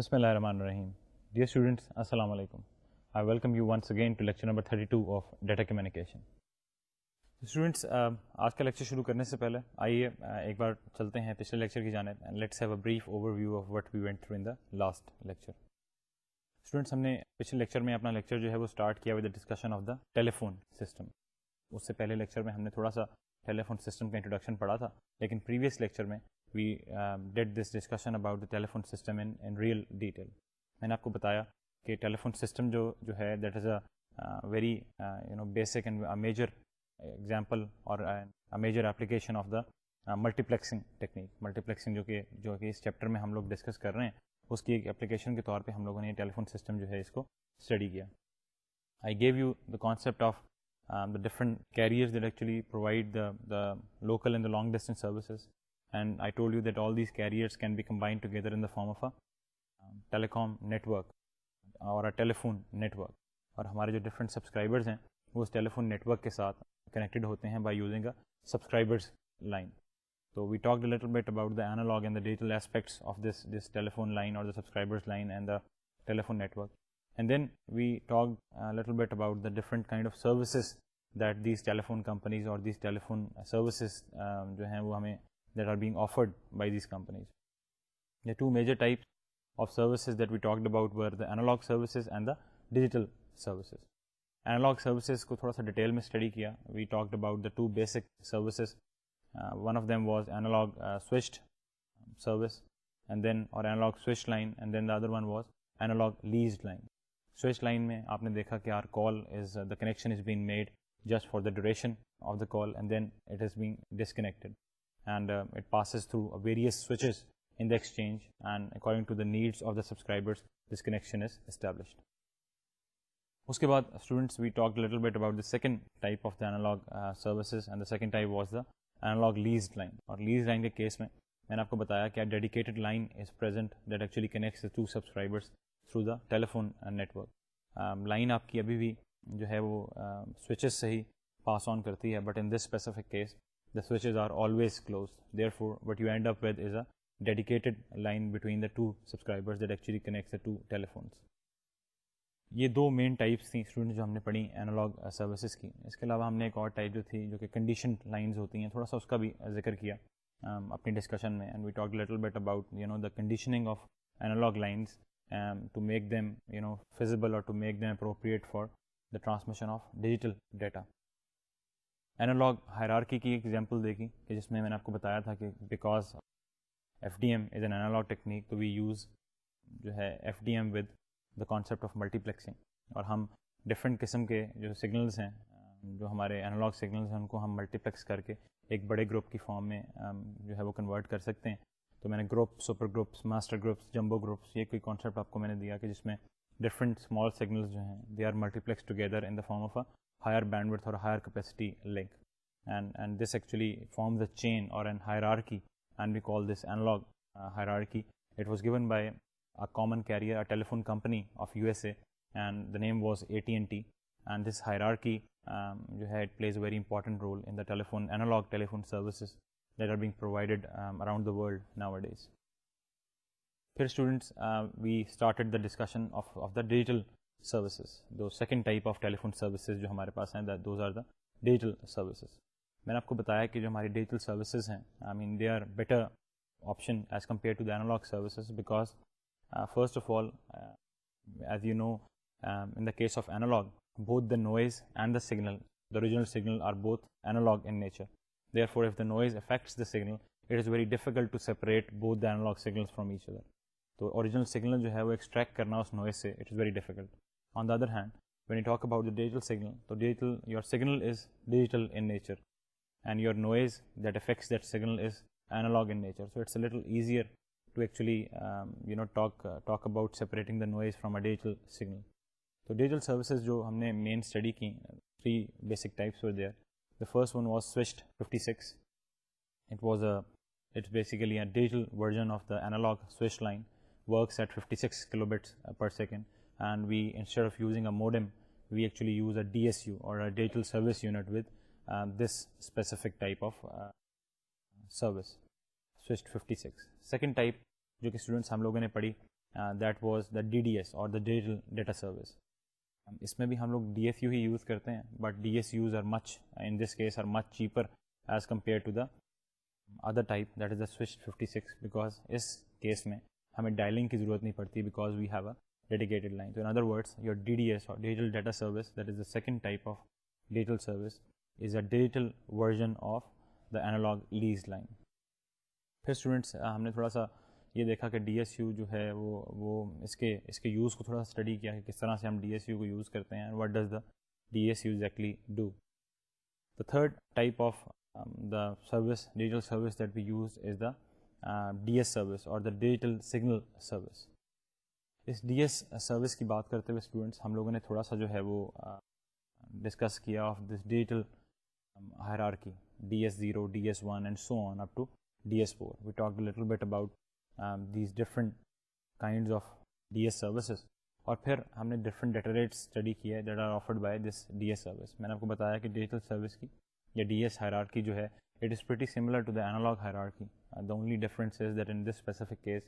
بسم اللہ الرحمن الرحیم ڈیئر السلام علیکم I welcome you once again to lecture number thirty two of data communication آج کا لیکچر شروع کرنے سے پہلے آئیے ایک بار چلتے ہیں پچھلے لیکچر کی جانب let's have a brief overview of what we went in the last lecture students ہم نے پچھلے لیکچر میں اپنا لیکچر جو ہے وہ اسٹارٹ کیا with the of the telephone system اس سے پہلے لیکچر میں ہم نے تھوڑا سا ٹیلیفون سسٹم کا انٹروڈکشن پڑھا تھا لیکن پریویس لیکچر میں we did this discussion about telephone system in real detail میں نے آپ کو بتایا کہ ٹیلیفون سسٹم جو جو ہے that is a very you know basic and major example اور major application of the multiplexing technique multiplexing جو کہ جو کہ اس چیپٹر میں ہم لوگ ڈسکس کر رہے ہیں اس کی ایک اپلیکیشن کے طور پہ ہم لوگوں نے ٹیلیفون سسٹم جو ہے اس کو اسٹڈی کیا I give you the concept of the different carriers that actually provide the the local and the long distance services and I told you that all these carriers can be combine together in the form of telecom network or telephone network اور ہمارے جو different subscribers ہیں وہ اس telephone network کے ساتھ connected ہوتے ہیں by using a subscribers line تو we talk little bit about the analog and the digital aspects of this this telephone line اور the subscribers line and the telephone network and then we talk little bit about the different kind of services that these telephone companies اور these telephone services جو ہیں وہ ہمیں that are offered by these companies the two major type of services that we talk about were analog services and the digital services analog services کو تھوڑا سا detail میں study کیا we talk about the two basic services one of them was analog switched service and then analog switch line and then the other one was analog leased line switch line میں آپ نے دیکھا کہ our call is the connection is be made just for the duration of the call and then it is been disconnected and it passes through various switches in the exchange and according to the needs of the subscribers this connection is established اس کے بعد students we talk little bit about the second of the analog services and type was the analog leased line اور lease line کے case میں میں نے آپ کو بتایا کہ a dedicated line is present that actually connects to subscribers through the telephone and network line آپ کی ابھی بھی جو ہے وہ سوئچز سے ہی پاس آن کرتی ہے but in this specific case the switches are always closed therefore what you end up with is a dedicated line between the two subscribers that actually connects the two telephones یہ دو main types تھیں student جو ہم نے پڑھی analog services uh, کی اس کے علاوہ ہم نے ایک اور ٹائپ جو تھی جو کہ کنڈیشن لائنز ہوتی ہیں تھوڑا سا اس کا بھی uh, ذکر کیا um, اپنی ڈسکشن میں and we talk little bit about you know the conditioning of analog lines to make them you know feasible اور transmission of digital data analog hierarchy کی ایک ایگزامپل دیکھی کہ جس میں میں نے آپ کو بتایا تھا کہ because F D M is an analog technique تو وی یوز جو ہے F D M with the concept of multi plexing اور ہم ڈفرینٹ قسم کے جو سگنلس ہیں جو ہمارے اینالاگ سگنلس ہیں ان کو ہم ملٹی پلیکس کر کے ایک بڑے گروپ کی فام میں جو ہے وہ کنورٹ کر سکتے ہیں تو میں نے group super groups master groups jumbo groups یہ کوئی کانسیپٹ آپ کو میں نے دیا کہ جس میں ڈفرنٹ اسمال سگنلز جو ہیں دے آر ملٹی پلیکس together in the form of a higher band اور higher capacity link and and this actually forms chain اور an higher and we call this analog hierarchy at by a common carrier a telephone company of U S A and the name was A T and T and this higher are کی جو ہے it plays a very important role in the telephone telephone services that are being provided around the world nowadays پھر students we started the discussion of the digital services دو second type of telephone services جو ہمارے پاس ہیں those are the digital services میں نے آپ کو بتایا کہ جو ہماری ڈیجیٹل سروسز ہیں I mean they are better option as compare to the analog services because first of all as you know in the case of analog both the noise and the signal the original signal are both analog in nature they are for if the noise affects the signal it is very difficult to separate بہت analog signal from each other تو original signal جو ہے وہ extract کرنا اس noise سے it is very difficult on the other hand when you talk about the digital signal تو digital your signal is digital in nature and your noise that affects that signal is analog in nature so it's a little easier to actually you know talk talk about separating the noise from a digital signal تو digital services جو ہم نے main study کی three basic types were there the first one was switched fifty six it was a it's basically a digital version of the analog switched line works at fifty six kilo metre per second and we instead of using a modem we actually use a D S U اور digital service unit with this specific type of service switched fifty six second type جو کہ students ہم لوگوں نے پڑھی that was the D D S اور digital data service اس میں بھی ہم لوگ ڈی ایف یو ہی یوز کرتے ہیں but D S use are much in this case are much cheaper as compare to the other type that is the switched fifty six because اس case میں ہمیں ڈائلنگ کی ضرورت نہیں پڑتی because we have a dedicated line تو in other words your D D S اور digital data service that is the second type of digital service is a digital version of the analog lease line پھر students ہم نے تھوڑا سا یہ دیکھا کہ ڈی ایس یو جو ہے وہ وہ اس کے اس کے یوز کو تھوڑا اسٹڈی کیا کہ کس طرح سے ہم ڈی ایس یو کو یوز کرتے ہیں what does the D S U exactly do the third type of the service digital service that we use is the D S service اور دا ڈیجیٹل سگنل سروس اس D S service کی بات کرتے ہوئے students ہم لوگوں نے تھوڑا سا جو ہے وہ ڈسکس کیا of this digital hierarchy D S zero D S one and so on up to D S four we talk little bit about these different kinds of D S services اور پھر ہم نے different rates study کیا ہے that are offered by this D S service میں نے آپ کو بتایا کہ ڈیجیٹل سروس کی یا ڈی ایس ہیر آر کی جو ہے it is pretty similar to the analog hierarchy the only differences that in this specific case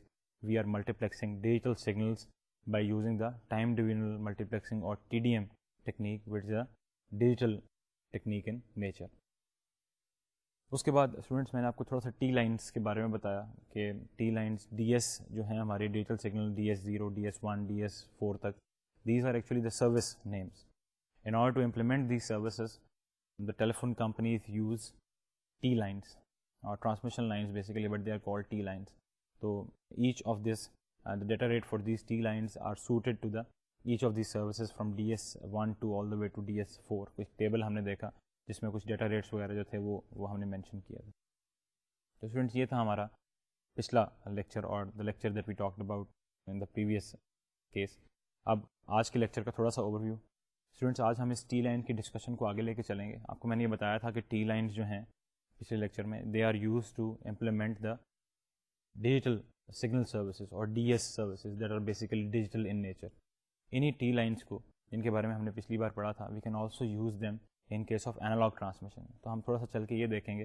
we are multiplexing digital signals by using the time divisional multiplexing اور T D M technique what is the digital technique in nature اس کے بعد students میں نے آپ کو تھوڑا سا ٹی لائنس کے بارے میں بتایا کہ ٹی لائنس ڈی ایس جو ہیں ہمارے digital signal D S zero D S one D S four تک these are actually the service names in order to implement these services the telephone companies use T lines اور transmission lines basically but they are call T lines تو each of this data rate for these T lines are suited to the each of these services from D S one to all the way to D S four کچھ table ہم نے دیکھا جس میں کچھ data rates وغیرہ جو تھے وہ وہ ہم نے مینشن کیا تھا تو اسٹوڈنٹس یہ تھا ہمارا پچھلا لیکچر اور the lecture that we talked about in the previous case اب آج کے لیکچر کا تھوڑا سا اوور ویو اسٹوڈینٹس آج ہم اس ٹی لائن کی ڈسکشن کو آگے لے کے چلیں گے آپ کو میں نے یہ بتایا تھا کہ ٹی لائنس جو ہیں پچھلے لیکچر میں they are use to implement the digital signal services اور D S services that are basically digital in nature انہیں ٹی لائنس کو جن کے بارے میں ہم نے پچھلی بار پڑھا تھا we can also use them in case of analog transmission تو ہم تھوڑا سا چل کے یہ دیکھیں گے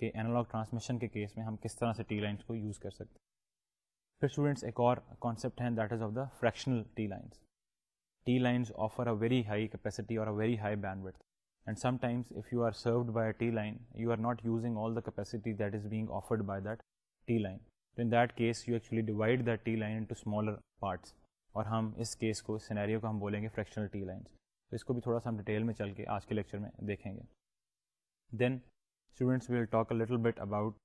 کہ اینالاگ ٹرانسمیشن کے کیس میں ہم کس طرح سے ٹی لائنس کو یوز کر سکتے ہیں پھر اسٹوڈنٹس ایک اور کانسیپٹ ہیں that is of the fractional T lines T lines offer a very high capacity اور a very high bandwidth and sometimes if you are served by a T line you are not using all the capacities that is being offered by that T line تو in that case you actually divide line T smaller parts اور ہم اس case کو scenario کو ہم بولیں گے fractional T lines تو اس کو بھی تھوڑا سا ہم ڈیٹیل میں چل کے آج کے لیکچر میں دیکھیں گے then students will talk a little bit about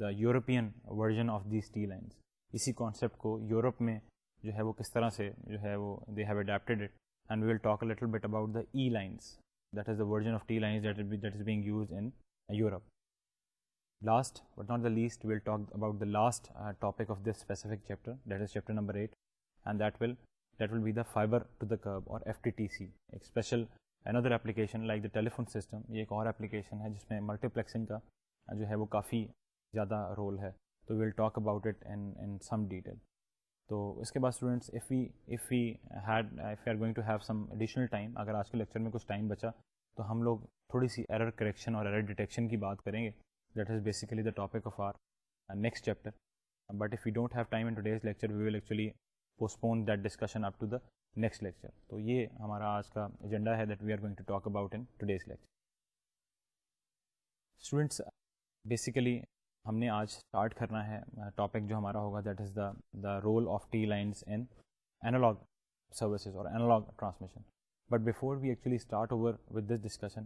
the European version of these T lines اسی کانسیپٹ کو یورپ میں جو ہے وہ کس طرح سے جو ہے وہ they have adapted it and we will talk a little bit about the E lines that is the version of T line that is being use in Europe last what not the least the lot topic of this chapter that is chapter eight and that volt be the fibre F T C ایک special another application like the telephone system یہ ایک اور application ہے جس میں multiplexing کا جو ہے وہ کافی زیادہ رول ہے تو we'll talk about it some detail تو اس کے بعد students if if if we we had are going to have some additional time اگر آج کے لیکچر میں کچھ ٹائم بچا تو ہم لوگ تھوڑی سی ایرر کریکشن اور ایرر ڈیٹیکشن کی بات کریں گے that is basically the topic of our next chapter but if you don't have time in lecture we will actually postpone that discussion up to the next lecture تو یہ ہمارا آج کا ایجنڈا ہے that we are going to talk about in today's lecture students basically ہم نے آج start کرنا ہے ٹاپک uh, جو ہمارا ہوگا that is the the role of T lines in analog services اور analog transmission but before we actually start over with this discussion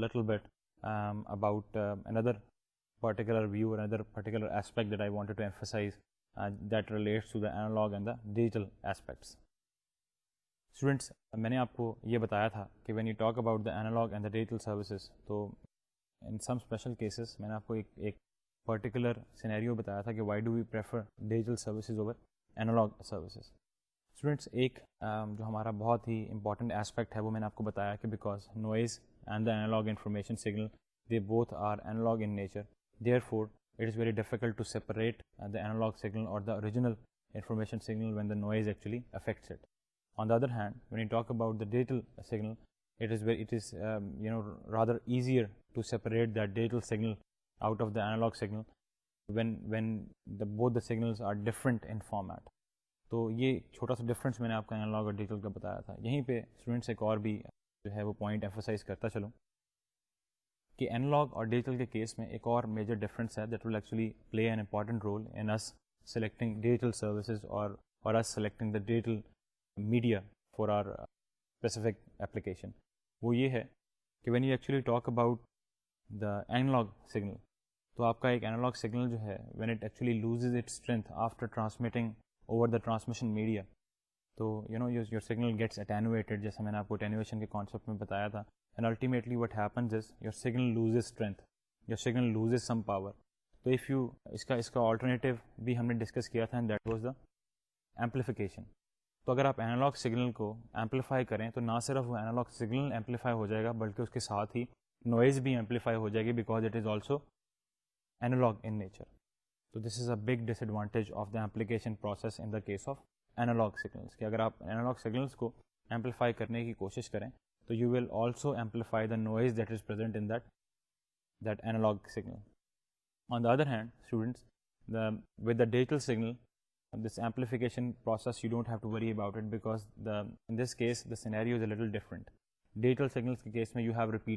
little bit about N other particular view other particulars that relate and the digital میں نے آپ کو یہ بتایا تھا کہ when you talk about the analog and the digital services تو in some special cases میں نے آپ کو ایک ایک پرٹیکولر سینیریو بتایا تھا کہ why do you prefer digital services over analog services students ایک جو ہمارا بہت ہی امپورٹنٹ اسپیکٹ ہے وہ میں نے آپ کو بتایا کہ because noise and the analog information signal they both are analog in nature therefore it is very difficult to separate the analog signal اور the original information signal when the noise actually affects it on the other hand when you talk about the digital signal it is very it is you know rather easier to separate the digital signal out of the analog signal when when the both the signals are different in format تو یہ چھوٹا سا difference میں نے آپ کا analog اور digital کا بتایا تھا یہیں پہ اسٹوڈنٹس ایک اور بھی جو ہے وہ پوائنٹ ایفرسائز کرتا چلوں کہ اینالاگ اور ڈیجیٹل کے کیس میں ایک اور میجر ڈفرینس ہے that will actually play an important role in اس سلیکٹنگ ڈیجیٹل سروسز اور اس selecting the digital media for our specific application وہ یہ ہے کہ when you actually talk about the analog signal تو آپ کا ایک اینالاگ سگنل جو ہے when it actually loses it strength after transmitting over the transmission media تو you know use your signal gets attenuated جیسے میں نے آپ کو اٹینویشن کے کانسیپٹ میں بتایا تھا and ultimately what happens is your signal loses strength your signal loses some power تو اف یو اس کا اس کا آلٹرنیٹیو بھی ہم نے ڈسکس کیا تھا دیٹ واز دا ایمپلیفیکیشن تو اگر آپ اینالاگ سگنل کو ایمپلیفائی کریں تو نہ صرف وہ اینالاگ سگنل ایمپلیفائی ہو جائے گا بلکہ اس کے ساتھ ہی نوائز بھی ایمپلیفائی ہو جائے گی because it is also analog in nature تو this is a big disadvantage of the the process in the case of analog signals کہ اگر آپ اینالاگ سگنلس کو ایمپلیفائی کرنے کی کوشش کریں تو you will also amplify the noise that is present in that that analog signal on the other hand students with the digital signal this amplification process you don't have to worry about it because the in this case the scenario is a little different digital signals کے case میں you have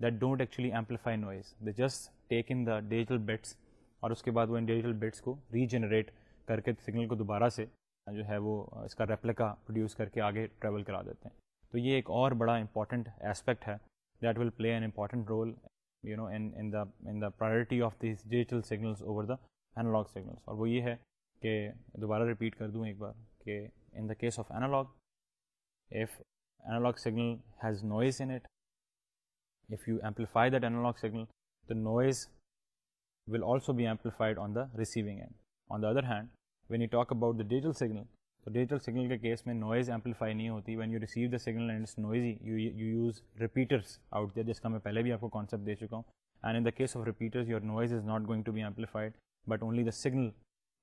that don't actually amplify noise the just take in the digital bits اور اس کے بعد وہ ان digital bits کو regenerate کر کے سگنل کو دوبارہ سے جو ہے وہ اس کا ریپلیکا پروڈیوس کر کے آگے ٹریول کرا دیتے ہیں تو یہ ایک اور بڑا امپورٹنٹ ایسپیکٹ ہے that will play an important role you know in the priority of these digital signals over the analog signals اور وہ یہ ہے کہ دوبارہ ریپیٹ کر دوں ایک بار کہ in the case of analog if analog signal has noise in it if you amplify that analog signal the noise will also be amplified on the receiving end on the other hand when you talk about the digital signal تو digital signal کے case میں noise amplify نہیں ہوتی when you receive the signal and noise use repeaters out دیا جس کا میں پہلے بھی آپ کو کانسیپٹ دے چکا ہوں and in the case of repeaters you noise is not going to be amplified but only the signal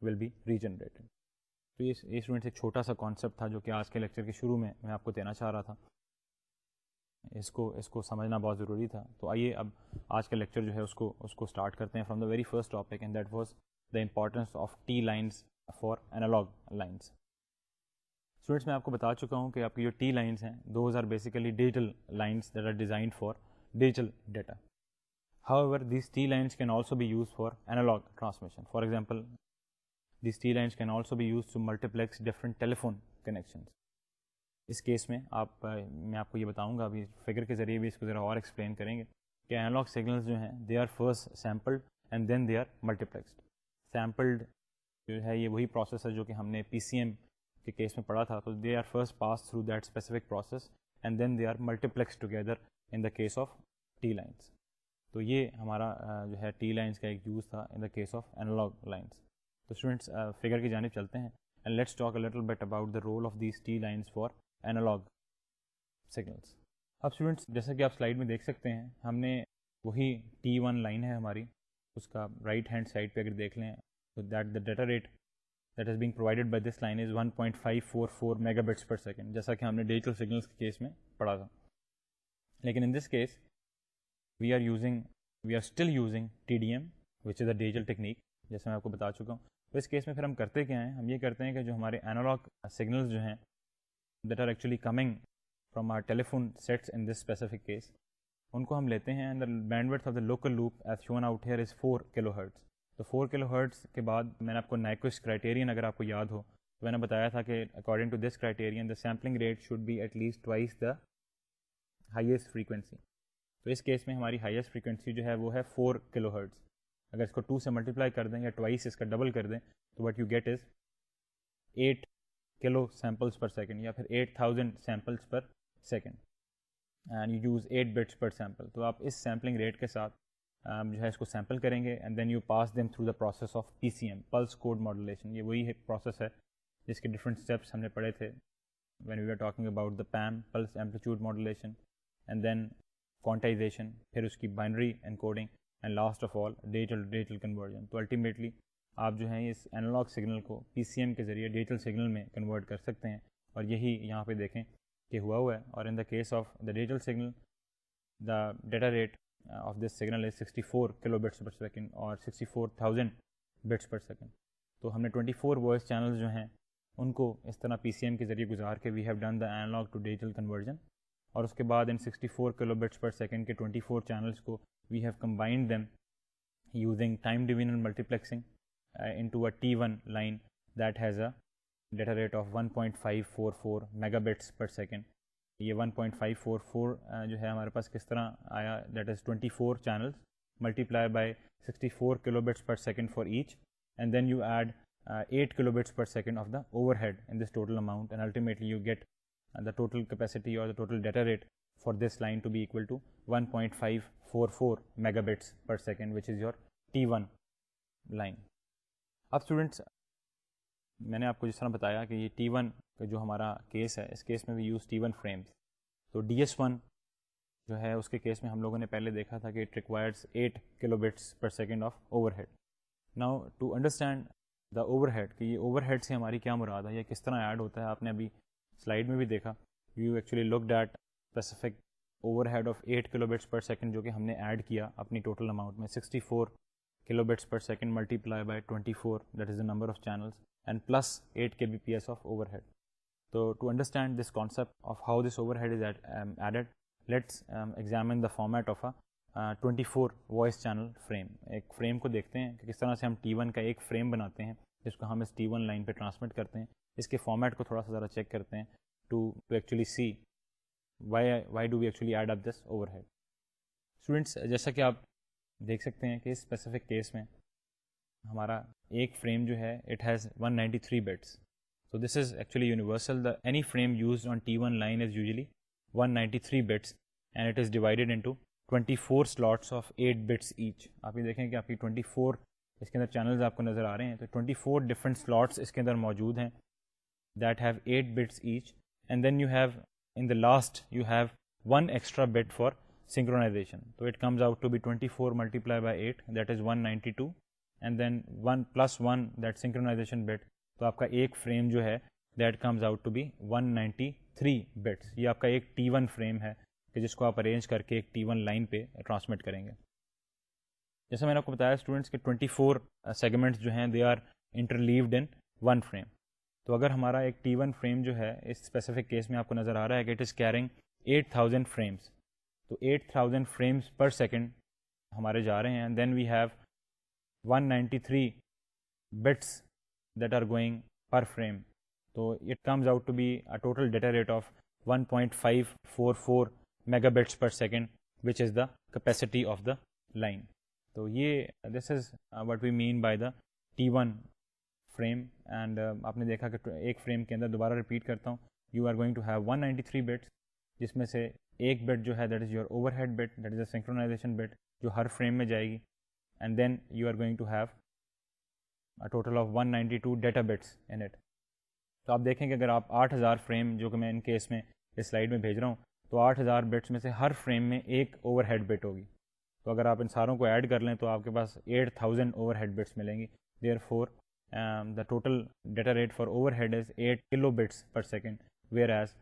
will be regenerated تو یہ اسٹوڈنٹس ایک چھوٹا سا کانسیپٹ تھا جو کہ آج کے لیکچر کے شروع میں میں آپ کو دینا چاہ رہا تھا اس کو اس کو سمجھنا بہت ضروری تھا تو آئیے اب آج کا لیکچر جو ہے اس کو اس کو اسٹارٹ کرتے ہیں from the very first topic and that was the importance of T lines for analog lines students میں آپ کو بتا چکا ہوں کہ آپ کی جو ٹی لائنس ہیں those are basically digital lines that are designed for digital data however these T lines can also be use for analog transmission for example these T lines can also be use to multiplex different telephone connections اس case میں آپ میں آپ کو یہ بتاؤں گا ابھی figure کے ذریعے بھی اس کو ذرا اور ایکسپلین کریں گے کہ اینالاگ سگنلز جو ہیں they are first sampled and then they are multiplexed sampled جو ہے یہ وہی پروسیس ہے جو کہ ہم نے پی سی ایم کے کیس میں پڑھا تھا تو they are first pass through that specific process and then they are multiplex together in the case of T lines تو یہ ہمارا جو ہے ٹی لائنس کا ایک یوز تھا in the case of analog lines تو اسٹوڈنٹس فگر کی جانب چلتے ہیں and let's talk a little bit about the role of these T lines for analog signals اب اسٹوڈینٹس جیسا کہ آپ سلائڈ میں دیکھ سکتے ہیں ہم نے وہی ٹی ون لائن ہے ہماری اس کا رائٹ ہینڈ سائڈ پہ اگر دیکھ لیں تو that the data rate that is being provided by this line is one point five four four mega bits per second جیسا کہ ہم نے ڈیجیٹل سگنلس کے کیس میں پڑھا تھا لیکن in this case we are using we are still using T D M which is a digital technique جیسے میں آپ کو بتا چکا ہوں اس کیس میں پھر ہم کرتے کیا ہیں ہم یہ کرتے ہیں کہ جو ہمارے اینالاگ سگنلس جو ہیں that are actually coming from our telephone sets in this specific case ان کو ہم لیتے ہیں and the bandwidth of the local loop as shown out here is four kilo hertz تو فور کلو ہرٹس کے بعد میں نے آپ کو نائکوس کرائٹیرین اگر آپ کو یاد ہو تو میں نے بتایا تھا کہ according to this criterion the sampling rate should be at least twice the highest frequency تو اس کیس میں ہماری ہائیسٹ فریکوینسی جو ہے وہ ہے فور کلو ہرٹس اگر اس کو ٹو سے ملٹیپلائی کر دیں یا ٹوائس اس کا ڈبل کر دیں تو what you get is eight kilo samples per second یا پھر eight thousand samples per second and you use eight bits per sample تو آپ اس سیمپلنگ ریٹ کے ساتھ جو ہے اس کو سیمپل کریں گے and then you pass them through the process of P C M pulse code modulation یہ وہی ایک پروسیس ہے جس کے ڈفرینٹ اسٹیپس ہم نے پڑھے تھے when we are talking about the PAM pulse amplitude modulation and then quantization پھر اس کی binary and coding and last of all digital digital conversion تو الٹیمیٹلی آپ جو ہیں اس انالاگ سگنل کو پی سی ایم کے ذریعے ڈیجیٹل سگنل میں کنورٹ کر سکتے ہیں اور یہی یہاں پہ دیکھیں کہ ہوا ہوا ہے اور in the case of the digital signal the data rate of this signal is sixty four kilo bits per second اور sixty four thousand bits per second تو ہم نے ٹوئنٹی فور وائس چینلز جو ہیں ان کو اس طرح پی سی ایم کے ذریعے گزار کے we have done the A to digital conversion اور اس کے بعد ان sixty four kilo bits per second کے ٹوئنٹی فور چینلس کو we have combined them using time division multiplexing uh, into a T1 line that has a data rate of 1.544 megabits per second. یہ 1.544 point five four four جو ہے ہمارے پاس کس طرح آیا that is twenty four channels multiply by sixty four kilo bits per second for each and then you add eight kilo bits per second of the overhead in this total amount and ultimately you get the total capacity اور the total data rate for this line to be equal to one point five four four mega bits per second which is your T one line اب students میں نے آپ کو جس طرح بتایا کہ یہ ٹی ون کا جو ہمارا کیس ہے اس کیس میں بھی یوز ٹی ون فریمس تو ڈی ایس ون جو ہے اس کے کیس میں ہم لوگوں نے پہلے دیکھا تھا کہ it requires eight kilo bits per second of overhead now to understand the overhead کہ یہ اوور ہیڈ سے ہماری کیا مراد ہے یا کس طرح ایڈ ہوتا ہے آپ نے ابھی سلائڈ میں بھی دیکھا you actually look that specific overhead of eight kilo bits per second جو کہ ہم نے ایڈ کیا اپنی ٹوٹل اماؤنٹ میں sixty four kilo bits per second multiply by twenty four that is the number of channels and plus eight K B P S of overhead تو to understand this this concept of how overhead is added let's examine the format of a twenty four voice channel frame ایک frame کو دیکھتے ہیں کہ کس طرح سے ہم ٹی ون کا ایک فریم بناتے ہیں جس کو ہم اس ٹی ون لائن پہ ٹرانسمٹ کرتے ہیں اس کے فارمیٹ کو تھوڑا سا ذرا چیک کرتے ہیں to to actually see why why do we actually add up this overhead students جیسا کہ آپ دیکھ سکتے ہیں کہ اسپیسیفک کیس میں ہمارا ایک فریم جو ہے it has one ninety three bits تو this is actually universal the any frame on T one line is usually ninety three and it is divided into twenty four slots of eight bits each آپ یہ دیکھیں کہ آپ کی twenty four اس کے اندر چینلز آپ کو نظر آ رہے ہیں تو فور ڈفرنٹ سلاٹس اس کے اندر موجود ہیں that have eight bits each and then you have in the last you have one extra bit for synchronization. تو it comes out to be 24 four by 8, by eight that is one ninety two and then one plus one that synchronization bit تو آپ کا ایک frame جو ہے that comes out to be one ninety three bits یہ آپ کا ایک ٹی ون فریم ہے کہ جس کو آپ ارینج کر کے ایک ٹی ون لائن پہ ٹرانسمٹ کریں گے جیسے میں نے آپ کو بتایا اسٹوڈنٹس کے ٹوئنٹی فور سیگمنٹس جو ہیں they are interleaved in one frame تو اگر ہمارا ایک ٹی ون فریم جو ہے اس اسپیسیفک کیس میں آپ کو نظر آ رہا ہے کہ it is carrying eight thousand frames تو eight thousand frames per second ہمارے جا رہے ہیں then we have one ninety three bits that are going per frame تو it comes out to be a total data rate of one point five four four mega bits per second which is the capacity of the line تو یہ this is what we mean by the T one frame and آپ نے دیکھا کہ ایک frame کے اندر دوبارہ repeat کرتا ہوں you are going to have one ninety three bits جس میں سے ایک بیڈ جو ہے that is your overhead bit that is a synchronization bit جو ہر فریم میں جائے گی and then you are going to a total of one ninety two data in eight تو آپ دیکھیں کہ اگر آپ آٹھ ہزار فریم جو کہ میں ان کیس میں اس سلائڈ میں بھیج رہا ہوں تو آٹھ ہزار بٹس میں سے ہر فریم میں ایک اوور ہیڈ بٹ ہوگی تو اگر آپ ان ساروں کو ایڈ کر لیں تو آپ کے پاس eight thousand overhead bits ملیں گی they are for the total data rate for overhead is eight kilo bits per second whereas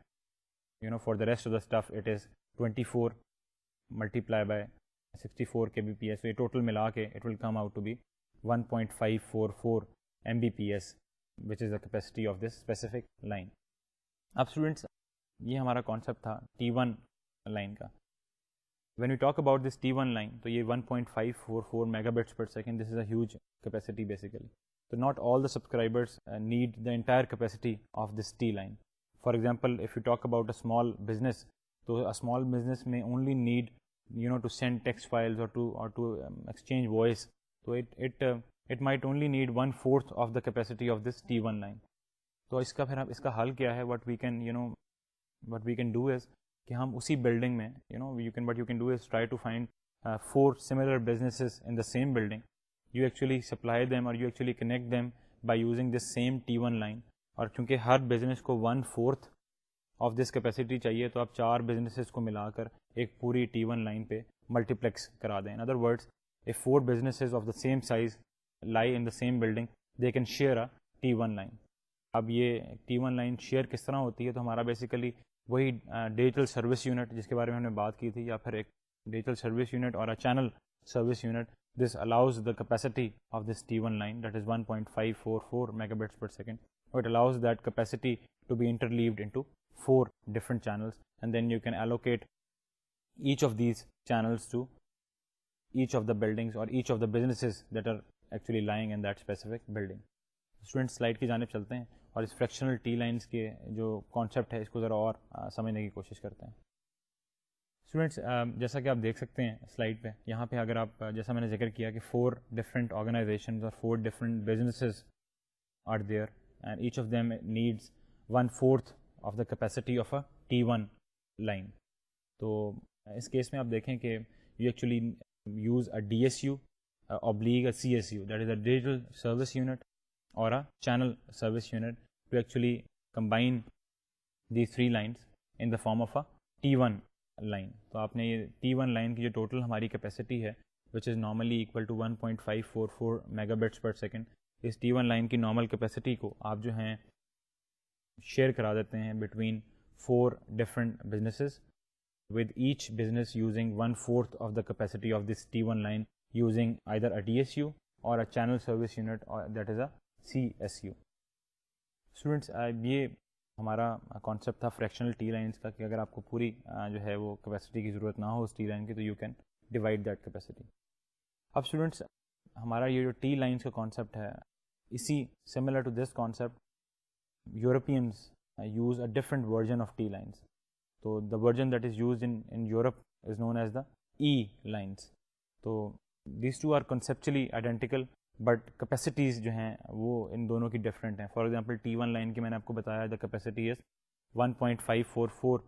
you know for the rest of the stuff it is twenty four multiply by sixty four K B P S total ملا کے it will come out to be one point five four four M B P S which is the capacity of this specific line اب students یہ ہمارا concept تھا T one line کا when you talk about this T one line تو یہ one point five four four mega bits per second this is a huge capacity basically تو not all the subscribers need the entire capacity of this T line for example if you talk about a small business تو small business میں only need you know to send text exchange voice تو it it it only need one fourth of the capacity of this T one line تو اس کا پھر اس کا حل کیا ہے what we can you know what we can do is کہ ہم اسی بلڈنگ میں you know you can what you can do is try to find four similar businesses in the same building you actually supply them اور you actually connect them by using this same T one line اور چونکہ ہر business کو one fourth of this capacity چاہیے تو آپ چار businesses کو ملا کر ایک پوری ٹی ون لائن پہ ملٹی پلیکس کرا دیں in other words a four businesses of the same size lie in the same building they can share a T one line اب یہ ٹی ون لائن شیئر کس طرح ہوتی ہے تو ہمارا بیسیکلی وہی ڈیجیٹل سروس یونٹ جس کے بارے میں ہم نے بات کی تھی یا پھر ایک ڈیجیٹل سروس یونٹ اور channel service unit this allows the capacity of this T one line that is one point five four four megabits per second it allows that capacity to be interleaved in different channels and then you can allocate each of these channels to each of the building اور each of the business that are actually line slide کی جانب چلتے ہیں اور اس fractional T lines کے جو concept ہے اس کو ذرا اور سمجھنے کی کوشش کرتے ہیں اسٹوڈینٹس جیسا کہ آپ دیکھ سکتے ہیں سلائڈ پہ یہاں پہ اگر آپ جیسا میں نے ذکر کیا کہ فور ڈفرنٹ آرگنائزیشنز اور four different businesses are there and each of them needs one fourth of the capacity of T one line تو اس کیس میں آپ دیکھیں کہ you actually use a D S U اب لیگ a C S U that is a digital service unit اور three line in the form of T one line تو آپ نے یہ ٹی ون لائن کی جو ٹوٹل ہماری کیپیسٹی ہے which is normally equal to one point five four four megabits per second اس ٹی ون لائن کی نارمل کیپیسٹی کو آپ جو ہیں شیئر کرا دیتے ہیں between four different businesses with each business using one fourth of the capacity of this T one line using either a D S U اور a channel service unit اور that is a C S U students یہ ہمارا concept تھا fractional T lines کا کہ اگر آپ کو پوری uh, جو ہے وہ کیپیسٹی کی ضرورت نہ ہو اس ٹی لائن کی تو you can divide that capacity اب اسٹوڈنٹس ہمارا یہ جو ٹی لائنس کا کانسیپٹ ہے اسی similar to this concept Europeans use a different version of T lines تو the version that is use in in Europe is known as the E lines تو these two are conceptually identical but capacities جو ہیں وہ ان دونوں کی different ہیں for example T one line کی میں نے آپ کو بتایا the capacity is one point five four four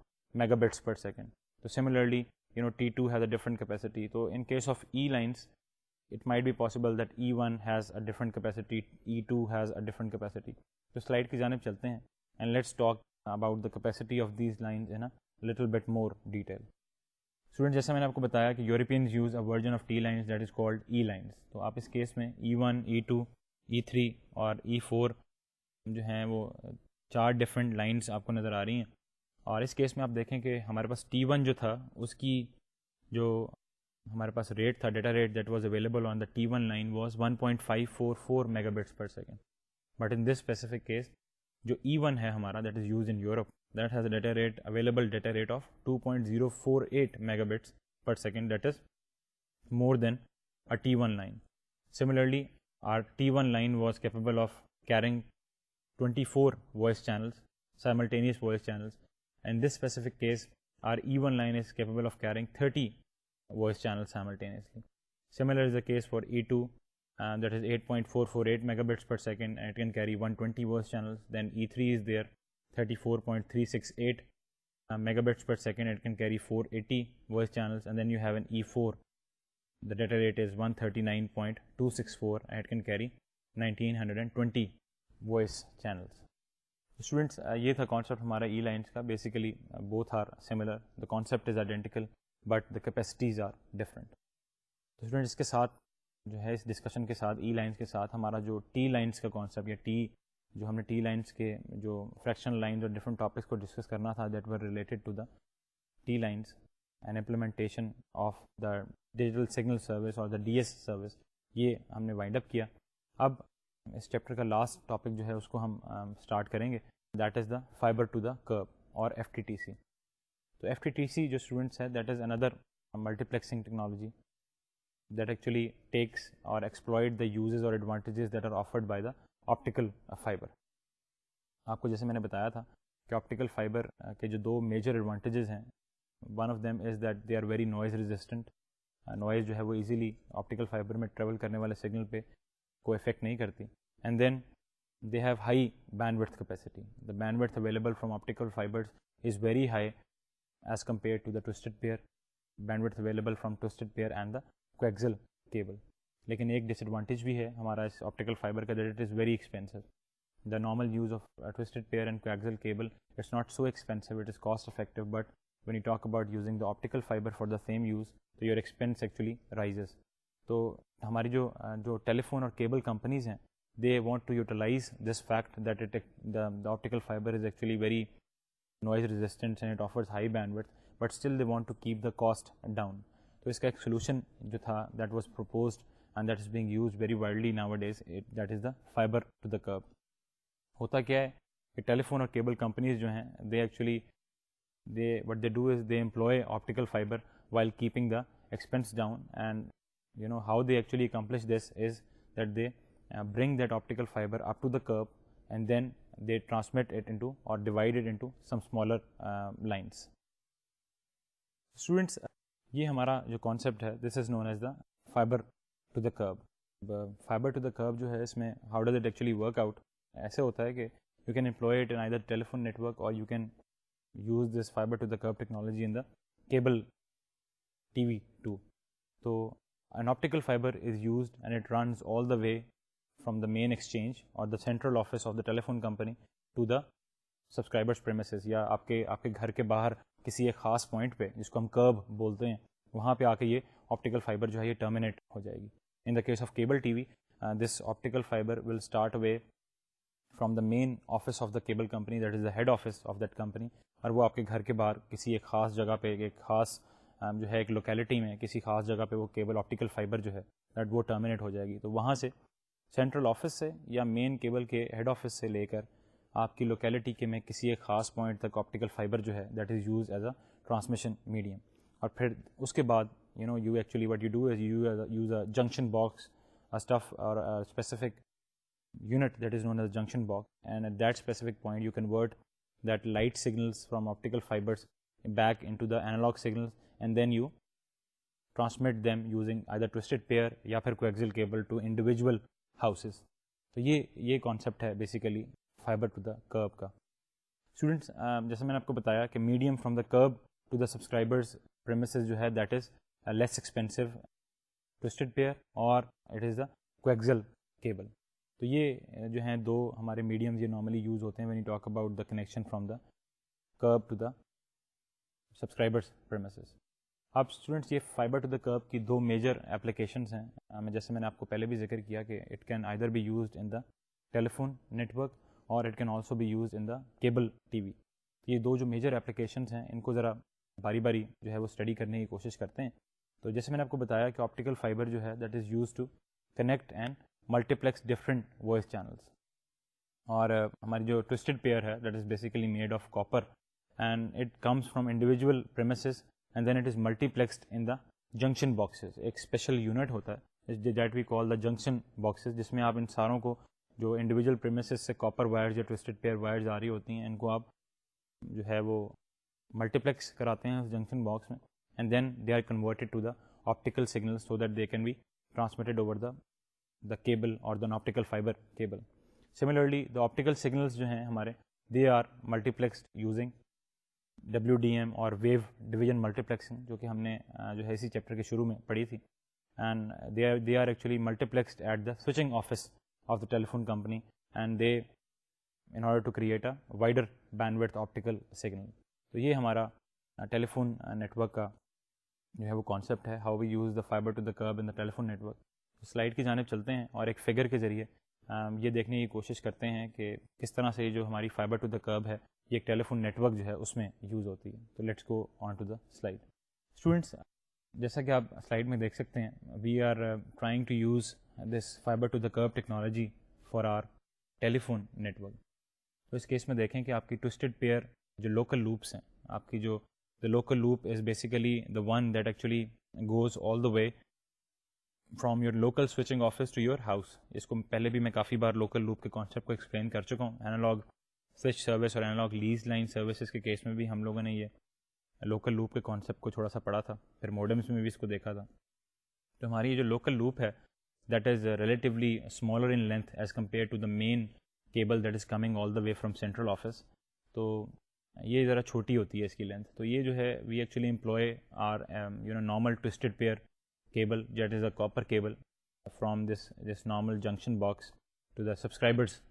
mega bits per second تو similarly you know T two has a different capacity تو in case of E lines it might be possible that E one has a different capacity E two has a different capacity تو slide کی جانب چلتے ہیں and let's talk about the capacity of these line little bit more detail student جیسا میں نے آپ کو بتایا کہ Europeans use a version of T line that is called E lines تو آپ اس کیس میں E one E two E three اور ای e فور جو ہیں وہ چار ڈفرینٹ لائنس آپ کو نظر آ رہی ہیں اور اس کیس میں آپ دیکھیں کہ ہمارے پاس ٹی ون جو تھا اس کی جو ہمارے پاس ریٹ تھا data rate that was available on the T one line was one point five four four megabits per second but in this specific case جو ای e ون ہے ہمارا that is use in Europe that has data rate available data rate of two point zero four eight megabits per second that is more than a T one line similarly our T one line was capable of carrying twenty four voice channels simultaneous voice channels and this specific case are E one line is capable of carrying thirty voice channel simultaneously similar is the case for E two that is eight point four four eight mega bits per second it can carry one twenty voice channel then E three is there thirty four point three six eight mega bits per second it can carry four eighty voice channels and then you have an E four the data rate is one thirty nine point two six four it can carry nineteen hundred and twenty voice channels students یہ تھا concept ہمارا E lines کا basically both are similar the concept is identical but the capacities are different تو اس کے ساتھ جو ہے اس ڈسکشن کے ساتھ ای لائنس کے ساتھ ہمارا جو ٹی لائنس کا کانسیپٹ یا ٹی جو ہم نے ٹی لائنس کے جو فریکشن لائنز اور ڈفرنٹ ٹاپکس کو ڈسکس کرنا تھا that were related to the T lines and implementation of the digital signal service اور دا ڈی ایس سروس یہ ہم نے وائنڈ اپ کیا اب اس چیپٹر کا لاسٹ ٹاپک جو ہے اس کو ہم اسٹارٹ کریں گے that is the fibre to the curb اور ایف ٹی ٹی سی تو ایف ٹی ٹی سی جو اسٹوڈنٹس ہیں that is another multiplexing technology that actually takes اور ایکسپلائڈ دا یوزز اور advantages that are offered by the optical fibre آپ کو جیسے میں نے بتایا تھا کہ آپٹیکل فائبر uh, کے جو دو میجر ایڈوانٹیجز ہیں one of them is that they are very noise resistant noise جو ہے وہ ایزیلی آپٹیکل فائبر میں ٹریول کرنے والے سگنل پہ کوئی افیکٹ نہیں کرتی and then they have high bandwidth capacity the bandwidth available from optical fibres is very high as compare to the twisted pair bandwidth available from twisted pair and the coaxial cable لیکن ایک disadvantage بھی ہے ہمارا optical fibre کا that it is very expensive the normal use of twisted pair and coaxial cable it is not so expensive it is cost effective but when you talk about using the optical fibre for the same use تو your expense actually rises تو ہماری جو جو telephone اور cable companies ہیں they want to utilise this fact that it optical fibre is actually very noise it offers high band but still they want to keep the cost down تو اس کا ایک سولوشن جو تھا that that was proposed and is being use very wildly nowadays that is the fibre to the curb ہوتا کیا ہے کہ ٹیلیفون اور کیبل کمپنیز جو ہیں they actually they what they do is they employ optical fibre while keeping the expense down and you know how they actually accomplish this is that they bring that optical fibre up to the curb and then they transmit it into اور divide into some smaller lines students یہ ہمارا جو concept ہے this is known as the fibre to the curb fibre اس میں how does it actually work out ایسے ہوتا ہے کہ you can flow telephone network اور technology in the cable T V too تو an optical fibre is use and it'll way from the main exchange اور the central office of the telephone company to the subscribers premises یا آپ کے آپ کے گھر کے باہر کسی ایک خاص پوائنٹ پہ جس کو ہم کرب بولتے ہیں وہاں پہ آ کے یہ آپٹیکل فائبر جو ہے یہ ٹرمینیٹ ہو جائے گی in the case of cable T V this optical fibre will start away from the main office of the cable company that is the head office of that company اور وہ آپ کے گھر کے باہر کسی ایک خاص جگہ پہ ایک ایک خاص um, جو ہے ایک لوکیلٹی میں کسی خاص جگہ پہ وہ کیبل آپٹیکل فائبر جو ہے دیٹ وہ ٹرمینیٹ ہو جائے گی تو وہاں سے سینٹرل آفس سے یا مین کیبل کے ہیڈ آفس سے لے کر آپ کی لوکیلٹی کے میں کسی ایک خاص پوائنٹ تک آپٹیکل فائبر جو ہے that is use as a transmission medium اور پھر اس کے بعد you know you actually what you do is use a junction box stuff اور specific unit that is known as junction box and at that specific point you convert that light signals from optical fibres back into the analog signals and then you transmit them using I the twisted pair یا پھر کول cable to individual houses تو یہ یہ concept ہے basically fibre to the curb کا students um, جیسے میں نے آپ کو بتایا کہ medium from the curb to the subscribers premises جو ہے that is less expensive twisted pair اور it is the coaxial cable تو یہ uh, جو ہیں دو ہمارے میڈیمز یہ نارملی یوز ہوتے ہیں when you talk about the connection from the curb to the subscribers premises اب اسٹوڈنٹس یہ فائبر ٹو دا کرب کی دو میجر اپلیکیشنس ہیں جیسے میں نے آپ کو پہلے بھی ذکر کیا کہ it can either be used in the telephone network اور it can also be use in the cable T V یہ دو جو میجر اپلیکیشنس ہیں ان کو ذرا باری باری جو ہے وہ اسٹڈی کرنے کی کوشش کرتے ہیں تو جیسے میں نے آپ کو بتایا کہ آپٹیکل فائبر جو ہے that is use to connect and multiplex different voice channels اور ہماری جو ٹوسٹڈ پیئر ہے that is basically made of copper and it comes from individual premises and then it is multiplexed in the junction boxes ایک special unit ہوتا ہے that we call the junction boxes جس میں آپ ان ساروں کو جو انڈیویجول پریمیسز سے کاپر وائرز یا ٹوسٹڈ پیئر وائرز آ رہی ہوتی ہیں ان کو آپ جو ہے وہ ملٹی پلیکس کراتے ہیں اس جنکشن باکس میں and then they are converted to the optical signal so that they can be transmitted over the the cable اور then optical fibre cable similarly the optical signals جو ہیں ہمارے they are multiplexed using W D M اور wave division multiplexing جو کہ ہم نے جو ہے اسی چیپٹر کے شروع میں پڑھی تھی and they are actually multiplexed at the switching office of the telephone company and they in order to create a wider bandwidth optical signal تو یہ ہمارا ٹیلیفون نیٹ ورک کا جو ہے وہ کانسیپٹ ہے how we use the fibre to the curb in the telephone network slide کی جانب چلتے ہیں اور ایک فگر کے ذریعے یہ دیکھنے کی کوشش کرتے ہیں کہ کس طرح سے یہ جو ہماری فائبر ٹو دا کرب ہے یہ ایک ٹیلی نیٹ ورک جو ہے اس میں یوز ہوتی ہے تو let's go on to the slide students جیسا کہ آپ سلائڈ میں دیکھ سکتے ہیں we are trying to use this fibre to the curb technology for our tele network تو اس کیس میں دیکھیں کہ آپ کی ٹوسٹڈ پیئر جو لوکل لوپس ہیں آپ کی جو the local loop is basically the one that actually goes all the way from your local switching office to your house اس کو پہلے بھی میں کافی بار لوکل لوپ کے کانسیپٹ کو ایکسپلین کر چکا ہوں اینالاگ سوئچ سروس اور انالاگ لیز لائن سروسز کے کیس میں بھی ہم لوگوں نے یہ لوکل لوپ کے کانسیپٹ کو تھوڑا سا پڑھا تھا پھر موڈمس میں بھی اس کو دیکھا تھا تو ہماری یہ جو لوکل لوپ ہے that is relatively smaller in length as compare to the main cable that is coming all the way from central office تو یہ ذرا چھوٹی ہوتی ہے اس کی لینتھ تو یہ جو ہے we actually employ are you know normal twisted pair cable jet is a copper cable from this this normal junction box to the subscribers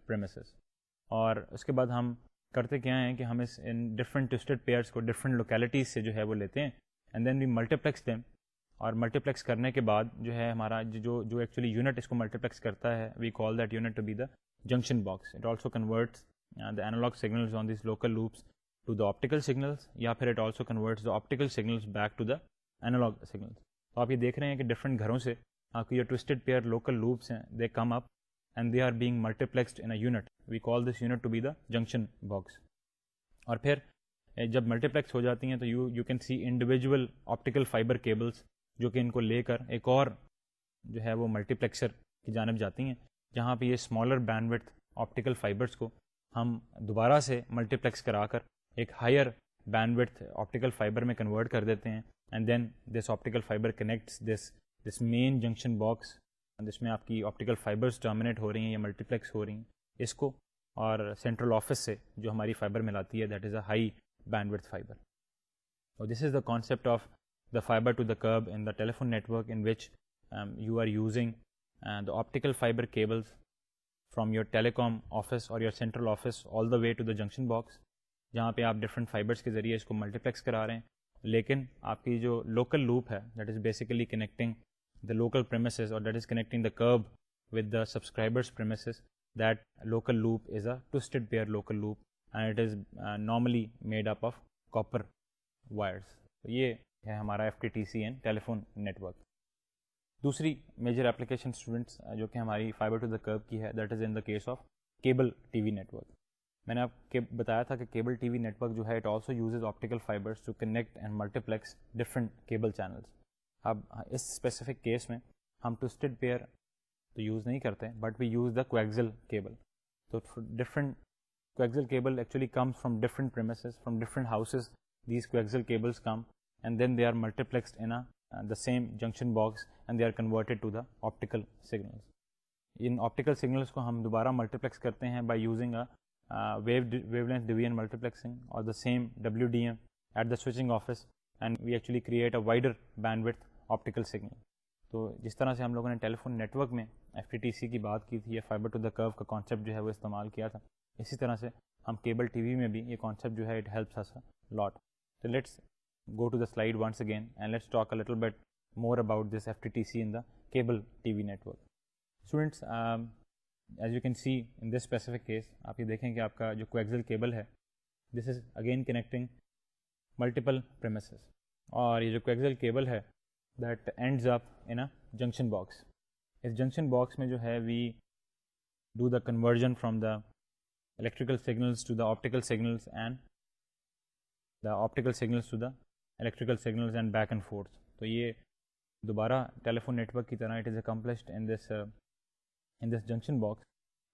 اور اس کے بعد ہم کرتے کیا ہیں کہ ہم اس ان ڈفرنٹ ٹوسٹڈ پیئرس کو ڈفرینٹ لوکیلٹیز سے جو ہے وہ لیتے ہیں and then we multiplex them اور ملٹیپلیکس کرنے کے بعد جو ہے ہمارا جو جو ایکچولی یونٹ اس کو ملٹیپلیکس کرتا ہے we call that unit to be the junction box it also converts the analogue signals on these local loops to the optical signals یا پھر it also converts the optical signals back to the analog signals تو آپ یہ دیکھ رہے ہیں کہ different گھروں سے آپ کے یہ ٹوسٹڈ پیئر لوکل لوپس ہیں they come up and they are being multiplexed in a unit we call this unit to be the junction box اور پھر eh, جب ملٹیپلیکس ہو جاتی ہیں تو you you can see individual optical fibre cables جو کہ ان کو لے کر ایک اور جو ہے وہ ملٹیپلیکسر کی جانب جاتی ہیں جہاں پہ یہ smaller bandwidth optical fibres کو ہم دوبارہ سے ملٹیپلیکس کرا کر ایک higher bandwidth optical fibre میں کنورٹ کر دیتے ہیں and then this optical fibre connects this this main junction box جس میں آپ کی آپٹیکل فائبرس ڈومینیٹ ہو رہی ہیں یا ملٹی پلیکس ہو رہی ہیں اس کو اور سینٹرل آفس سے جو ہماری فائبر ملاتی ہے that is a high band bandwidth fibre اور this is the concept of the fibre to the curb in the telephone network in which you are using the optical fibre cables from your telecom office اور your central office all the way to the junction box جہاں پہ آپ different fibres کے ذریعے اس کو multiplex کرا رہے ہیں لیکن آپ کی جو لوکل لوپ ہے that is basically connecting the local premises اور that is connecting the curb with the subscribers premises that local loop is a twisted pair local loop and it is normally made up of copper wires یہ ہے ہمارا F T C and telephone network دوسری major application students جو کہ ہماری fibre to the curb کی ہے that is in the case of cable T V network میں نے آپ کے بتایا تھا کہ cable T V network جو ہے it also uses optical fibres to connect and multiplex different cable channels اب اس اسپیسیفک کیس میں ہم ٹوسٹڈ پیئر تو یوز نہیں کرتے but we use the coaxial cable تو different cable actually comes from different premises from different houses these come and then they are multiplexed the same junction box and they are converted to the optical signals ان optical signals کو ہم دوبارہ multiplex کرتے ہیں by using wave division multiplexing اور the same W D M at the switching office and we actually create a wider bandwidth optical signal تو جس طرح سے ہم لوگوں نے ٹیلیفون نیٹ ورک میں ایف ٹی ٹی سی کی بات کی تھی یا فائبر ٹو دا کرو کا کانسیپٹ جو ہے وہ استعمال کیا تھا اسی طرح سے ہم کیبل ٹی وی میں بھی یہ کانسیپٹ جو ہے اٹ ہیلپس اس لاٹ تو let's go to the slide once again and let's talk a little bit more about this F T T C in the cable T V network students as you can see in this specific case آپ یہ دیکھیں کہ آپ کا جو coaxial cable ہے this is again connecting multiple premises اور یہ جو کویگزل کیبل ہے that ends up in a junction box اس جنکشن باکس میں جو ہے we do the conversion from the electrical signals to the optical signals and the optical signals to the electrical signals and back and forth تو یہ دوبارہ telephone network کی طرح it is accomplished in this in this junction box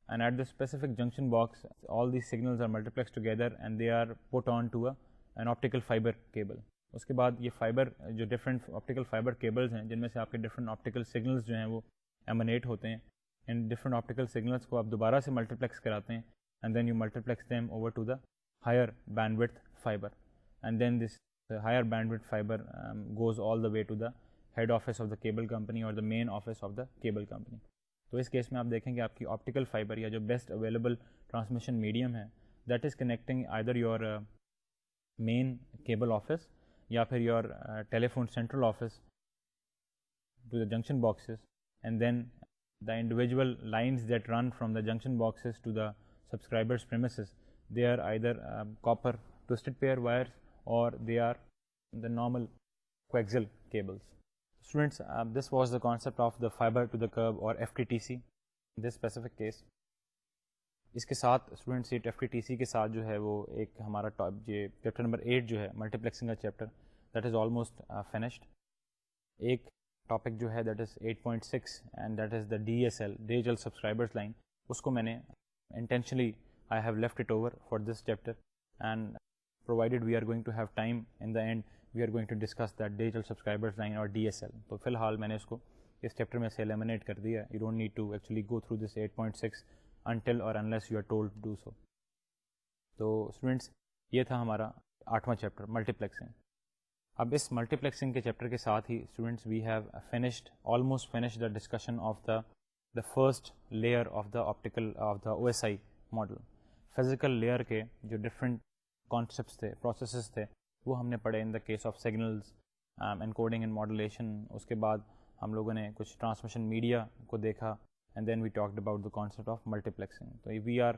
and at the specific junction box all these signals are multiplex together and they are put on to an optical fibre cable اس کے بعد یہ fibre جو different optical fibre cables ہیں جن میں سے آپ کے ڈفرینٹ آپٹیکل سگنلز جو ہیں وہ ایمنیٹ ہوتے ہیں اینڈ ڈفرینٹ آپٹیکل سگنلس کو آپ دوبارہ سے ملٹی پلیکس کراتے ہیں and then you multiplex them over to the higher bandwidth fibre and then this higher bandwidth fibre goes all the way to the head office of the cable company اور the main office of the cable company تو اس case میں آپ دیکھیں کہ آپ کی optical fibre یا جو بیسٹ اویلیبل ٹرانسمیشن میڈیم ہے that is connecting either your main cable office یا پھر your telephone central office to the junction boxes and then the individual lines that run from the junction boxes to the subscribers they are either copper wires اور they are the normal cables students this was the concept of the fibre to the curb اور F T T C this specific case اس کے ساتھ T سی کے ساتھ جو ہے وہ ایک ہمارا یہ چیپٹر نمبر ایٹ جو ہے ملٹی پلیکسنگ کا chapter that is almost finished ایک ٹاپک جو ہے that is eight point six and that is the D S L digital subscribers line اس کو میں نے intentionally I have left it over for this chapter and provided we are going to have time in the end we are going to discuss that digital subscribers line or D S L تو فی الحال میں نے اس کو اس chapter میں سے eliminate کر دیا you don't need to actually go through this eight point six until اور unless you are told do so تو اسٹوڈینٹس یہ تھا ہمارا آٹھواں چیپٹر ملٹی پلیکسنگ اب اس ملٹی پلیکسنگ کے چیپٹر کے ساتھ ہی students we have finished almost finish the discussion of the the first layer of the optical of the O S I model physical layer کے جو ڈفرینٹ کانسیپٹس تھے processes تھے وہ ہم نے پڑھے in the case of signals and coding and modulation اس کے بعد ہم لوگوں نے کچھ ٹرانسمیشن میڈیا کو دیکھا and then we talk about the concept of multiplex تو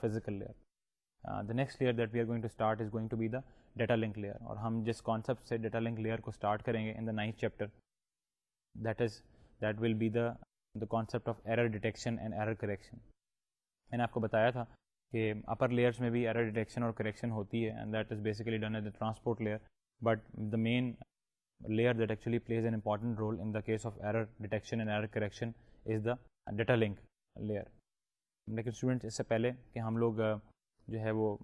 physical لیئرسٹ layering to data link layer اور ہم جس کانسیپ سے ڈیٹا لنک لیئر کو اسٹارٹ کریں گے in the nine chapter that is that will be concept of error detection and error correction میں نے آپ کو بتایا تھا کہ اپر لیئرس میں بھی ایررشن اور کریکشن ہوتی ہے transport layer but main layer that actually plays an important role in the case of error detection correction is the data link layer لیکن اسٹوڈنٹ اس سے پہلے کہ ہم لوگ جو ہے وہ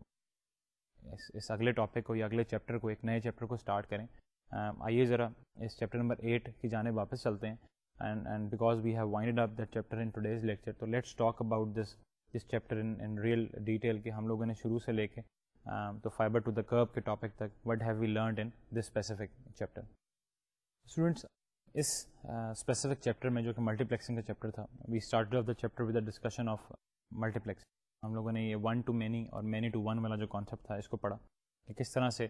اس اگلے ٹاپک کو یا اگلے چیپٹر کو ایک نئے چیپٹر کو اسٹارٹ کریں آئیے ذرا اس چیپٹر نمبر ایٹ کی جانب واپس چلتے ہیں and and because we have wind up that chapter in today's lecture تو let's talk about this this chapter in real detail کہ ہم لوگوں نے شروع سے لے کے تو فائبر ٹو دا کرب کے ٹاپک تک what have we learned in this specific chapter students اس اسپیسیفک چیپٹر میں جو کہ ملٹی پلیکسنگ کا چیپٹر تھا we start off the chapter with discussion of multiplex ہم لوگوں نے یہ ون ٹو مینی اور مینی ٹو ون والا جو کانسیپٹ تھا اس کو پڑھا کہ کس طرح سے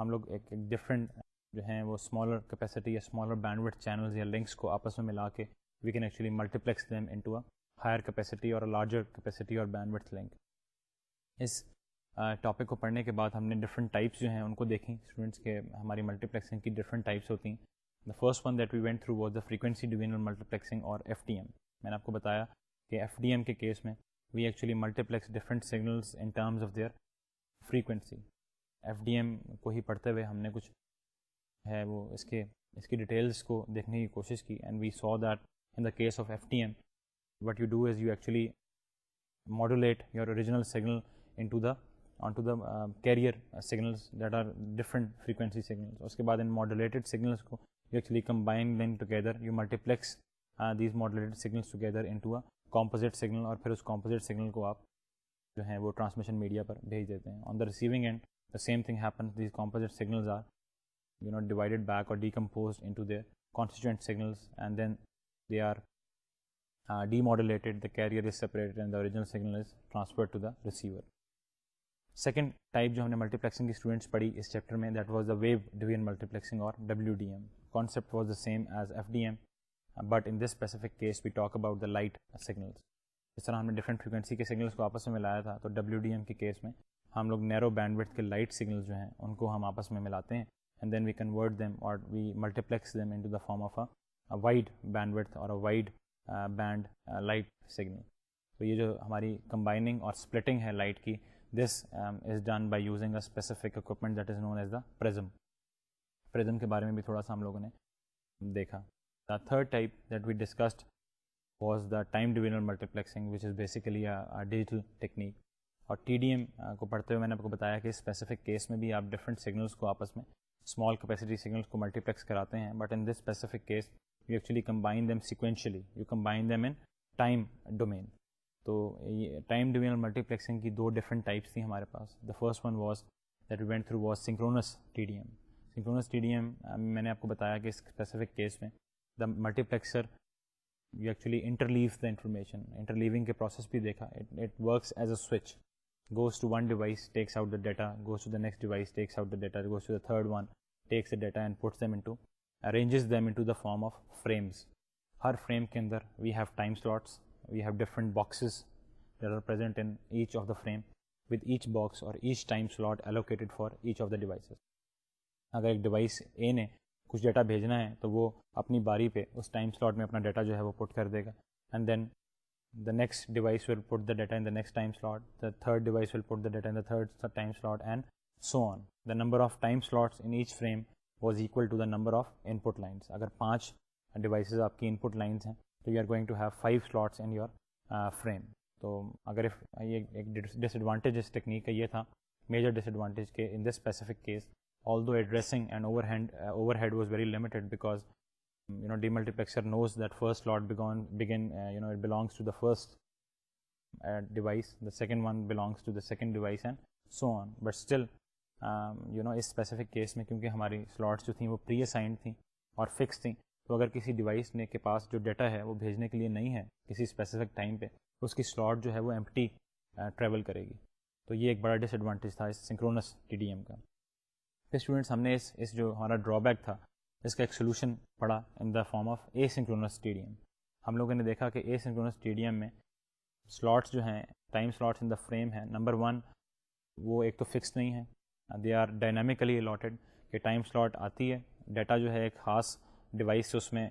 ہم لوگ ایک ایک ڈفرینٹ جو ہیں وہ اسمالر کیپیسٹی یا اسمالر بینڈوڈ چینلز یا لنکس کو آپس میں ملا کے we can actually multiplex them into a higher capacity اور لارجر کیپیسٹی اور بینڈوڈ لنک اس ٹاپک کو پڑھنے کے بعد ہم نے ڈفرنٹ ٹائپس جو ہیں ان کو دیکھیں اسٹوڈنٹس کے ہماری ملٹی پلیکسنگ کی ڈفرنٹ ٹائپس ہوتی ہیں the first one that we went through was the frequency frequency multi plexing اور ایف ٹی ایم میں نے آپ کو بتایا کہ ایف ڈی ایم کے کیس میں we actually multiplex different signals in terms of their frequency F D M کو ہی پڑھتے ہوئے ہم نے کچھ ہے وہ اس کے اس کی ڈیٹیلس کو دیکھنے کی کوشش کی and we saw that in the case of F T M what you do is you actually modulate your original signal into the on to the carrier signals that are different frequency signal اس کے بعد ان modulated signals کو you actually combine then together you multiplex these modulated signals together into composite signal اور پھر اس composite signal کو آپ جو ہیں وہ ٹرانسمیشن میڈیا پر بھیج دیتے ہیں on the receiving end the same thing happen these composite signals are you know divided back اور decompose into their constituent signals and then they are demodulated the the the carrier is is separated and original signal transfer to receiver second type جو ہم نے multiplexing کی students پڑھی اس chapter میں that was the wave division multi plexing or W D M concept was the same as F D M but in this specific case we talk about the light signals اس طرح ہم نے different frequency کے signals کو آپس میں ملایا تھا تو ڈبلیو ڈی ایم کے کیس میں ہم لوگ نیرو بینڈ ویتھ کے لائٹ سگنلز جو ہیں ان کو ہم آپس میں ملاتے ہیں and then we convert them اور we multiplex them into the form of wide bandwidth اور وائڈ بینڈ لائٹ سگنل تو یہ جو ہماری کمبائننگ اور اسپلٹنگ ہے لائٹ کی this is done by using a specific equipment that is known as the prism prism کے بارے میں بھی تھوڑا سا ہم لوگوں نے دیکھا the third type that we discussed was the time division multiplexing which is basically digital technique اور ٹی ڈی ایم کو پڑھتے ہوئے میں نے آپ کو بتایا کہ اسپیسیفک کیس میں بھی آپ ڈفرینٹ سگنلس کو آپس میں اسمال کیپیسٹی سگنلس کو ملٹی پلیکس کراتے ہیں but in this specific case you actually combine them sequentially you combine them in time domain تو یہ ٹائم ملٹی پلیکسنگ کی دو ڈفرنٹ ٹائپس تھیں ہمارے پاس the first one was that went through was synchronous T D M synchronous T D M میں نے آپ کو بتایا کہ اسپیسیفک کیس میں the multiplexer you inter interleave the information interleaving کے پروسیس بھی دیکھا it works as a switch goes to one device takes data goes to the next device data and arranges the form of frames ہر frame کے اندر we have time slots we have different boxes in each of the frame with each box اور each time slot allocated for each of the devices اگر ایک device A نے کچھ data بھیجنا ہے تو وہ اپنی باری پہ اس ٹائم سلاٹ میں اپنا ڈیٹا جو ہے وہ پٹ کر دے گا and then the next device will put the data in the next time slot the third device will put the data in the third time slot and so on the number of time slots in each frame was equal to the number of input lines اگر پانچ devices آپ کی input lines ہیں تو you are going to have five slots in your frame تو اگر یہ ایک ڈس ایڈوانٹیج اس ٹیکنیک کا یہ تھا میجر ڈس ایڈوانٹیج کہ in this specific case although addressing and over hand over head was very limited because you know demultiplexer knows that first slot begin you know it belongs to the first device the second one belongs to the second device and so on but still you know اس specific case میں کیونکہ ہماری slots جو تھیں وہ پری assigned تھیں اور fix تھیں تو اگر کسی ڈیوائس نے کے پاس جو ڈیٹا ہے وہ بھیجنے کے لیے نہیں ہے کسی اسپیسیفک ٹائم پہ اس کی سلاٹ جو ہے وہ ایم ٹی ٹریول کرے گی تو یہ ایک بڑا ڈس ایڈوانٹیج تھا اس سنکرونس ٹی ڈی ایم کا پھر اسٹوڈنٹس ہم نے اس اس جو ہمارا ڈرا بیک تھا اس کا ایک سولوشن پڑا in the form of asynchronous T D M ہم لوگوں نے دیکھا کہ asynchronous T D M میں سلاٹس جو ہیں time slots in the frame ہیں نمبر ون وہ ایک تو فکس نہیں ہے دے آر ڈائنامکلی الاٹیڈ کہ ٹائم سلاٹ آتی ہے ڈیٹا جو ہے ایک خاص ڈیوائس سے اس میں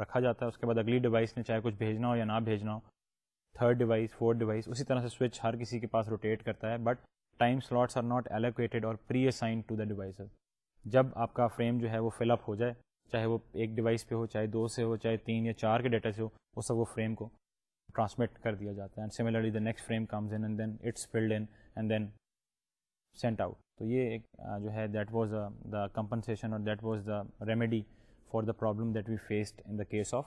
رکھا جاتا ہے اس کے بعد اگلی ڈیوائس نے چاہے کچھ بھیجنا ہو یا نہ بھیجنا ہو تھرڈ ڈیوائس فورتھ ڈیوائس اسی طرح سے سوئچ ہر کسی کے پاس روٹیٹ کرتا ہے but time slots are not allocated اور preassign to the device جب آپ کا فریم جو ہے وہ فل اپ ہو جائے چاہے وہ ایک ڈیوائس پہ ہو چاہے دو سے ہو چاہے تین یا چار کے ڈیٹا سے ہو وہ سب وہ فریم کو ٹرانسمٹ کر دیا جاتا ہے and similarly the next frame comes in and then it's filled in and then sent out تو یہ ایک جو ہے دیٹ واز دا کمپنسیشن اور that was the remedy for the problem that we faced in the case of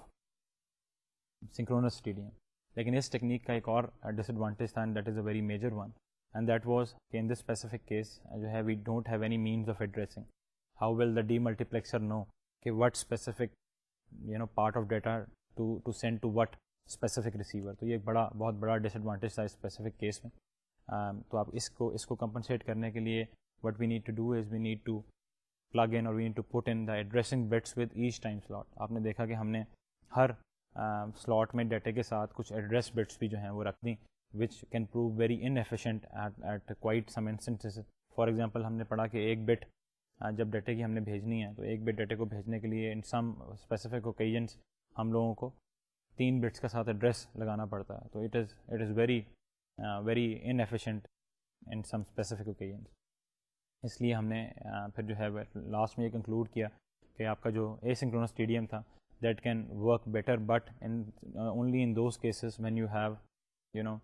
synchronous stadium لیکن اس technique کا ایک اور ڈس ایڈوانٹیج تھا and that is a very major one and that was کہ in this specific case جو ہے we don't have any means of addressing how will the demultiplexer know کہ what specific you know part of data to send to what specific receiver تو یہ ایک بڑا بہت بڑا disadvantage تھا اسپیسیفک کیس میں تو آپ اس کو اس کو کمپنسیٹ کرنے کے لیے what we need to do is we need to we need to put in the addressing bits with each time slot آپ نے دیکھا کہ ہم نے ہر سلاٹ میں ڈیٹے کے ساتھ کچھ ایڈریس بٹس بھی جو ہیں وہ رکھ دیں which can prove very inefficient at at quite some instances for example ہم نے پڑھا کہ ایک بٹ جب ڈیٹے کی ہم نے بھیجنی ہے تو ایک بٹ ڈیٹے کو بھیجنے کے لیے ان سم اسپیسیفک اوکیزنس ہم لوگوں کو تین بٹس کا ساتھ ایڈریس لگانا پڑتا ہے تو it is it is very very inefficient in some specific occasions اس لیے ہم نے پھر جو ہے لاسٹ میں یہ کنکلوڈ کیا کہ آپ کا جو اے سنکرونس اسٹیڈیم تھا that can work better but in only in those cases when you have you know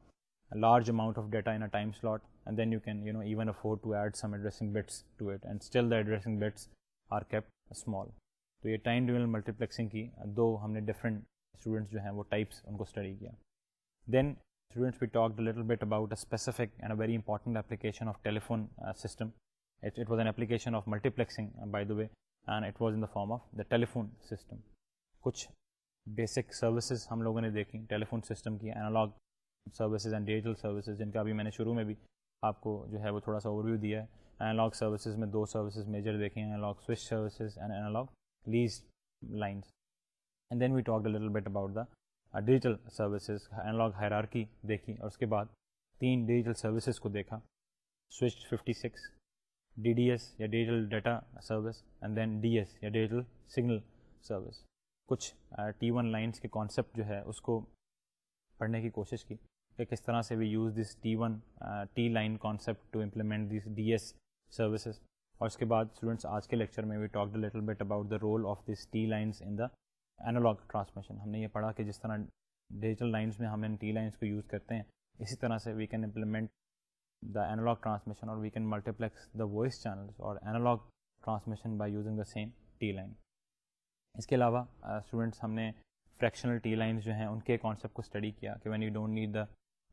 large amount of data in a time slot and then you can you know even afford to to add some addressing bits it and still the addressing bits are keep small تو یہ time ڈیول multiplexing کی دو ہم نے different students جو ہیں وہ types ان کو اسٹڈی کیا then students we talk little bit about a specific and a very important application of telephone system it was an application of multiplexing by the way and it was in the form of the telephone system کچھ basic services ہم لوگوں نے دیکھیں telephone system کی analog services and digital services جن کا ابھی میں نے شروع میں بھی آپ کو جو ہے وہ تھوڑا سا اوورویو دیا ہے این لاک سروسز میں دو سروسز میجر دیکھیں analogue switch services and analog lease line then we tackle bit about the digital services N lock hierarchy دیکھی اور اس کے بعد تین ڈیجیٹل سروسز کو دیکھا switch fifty six D D S یا digital data service and then D S یا ڈیجیٹل سگنل سروس کچھ ٹی ون لائنس کے کانسیپٹ جو ہے اس کو پڑھنے کی کوشش کی کہ کس طرح سے we use this T one T line concept to implement this D S services اور اس کے بعد اسٹوڈنٹس آج کے لیکچر میں we talk little bit about the role of this T lines in the analog transmission ہم نے یہ پڑھا کہ جس طرح ڈیجیٹل لائنس میں ہم ان ٹی لائنس کو یوز کرتے ہیں اسی طرح سے we can implement the analog transmission اور we can multiplex the voice channels اور analog transmission by using the same T line اس کے علاوہ اسٹوڈنٹس ہم نے فریکشنل ٹی لائنز جو ہیں ان کے کانسیپٹ کو اسٹڈی کیا کہ when you don't need the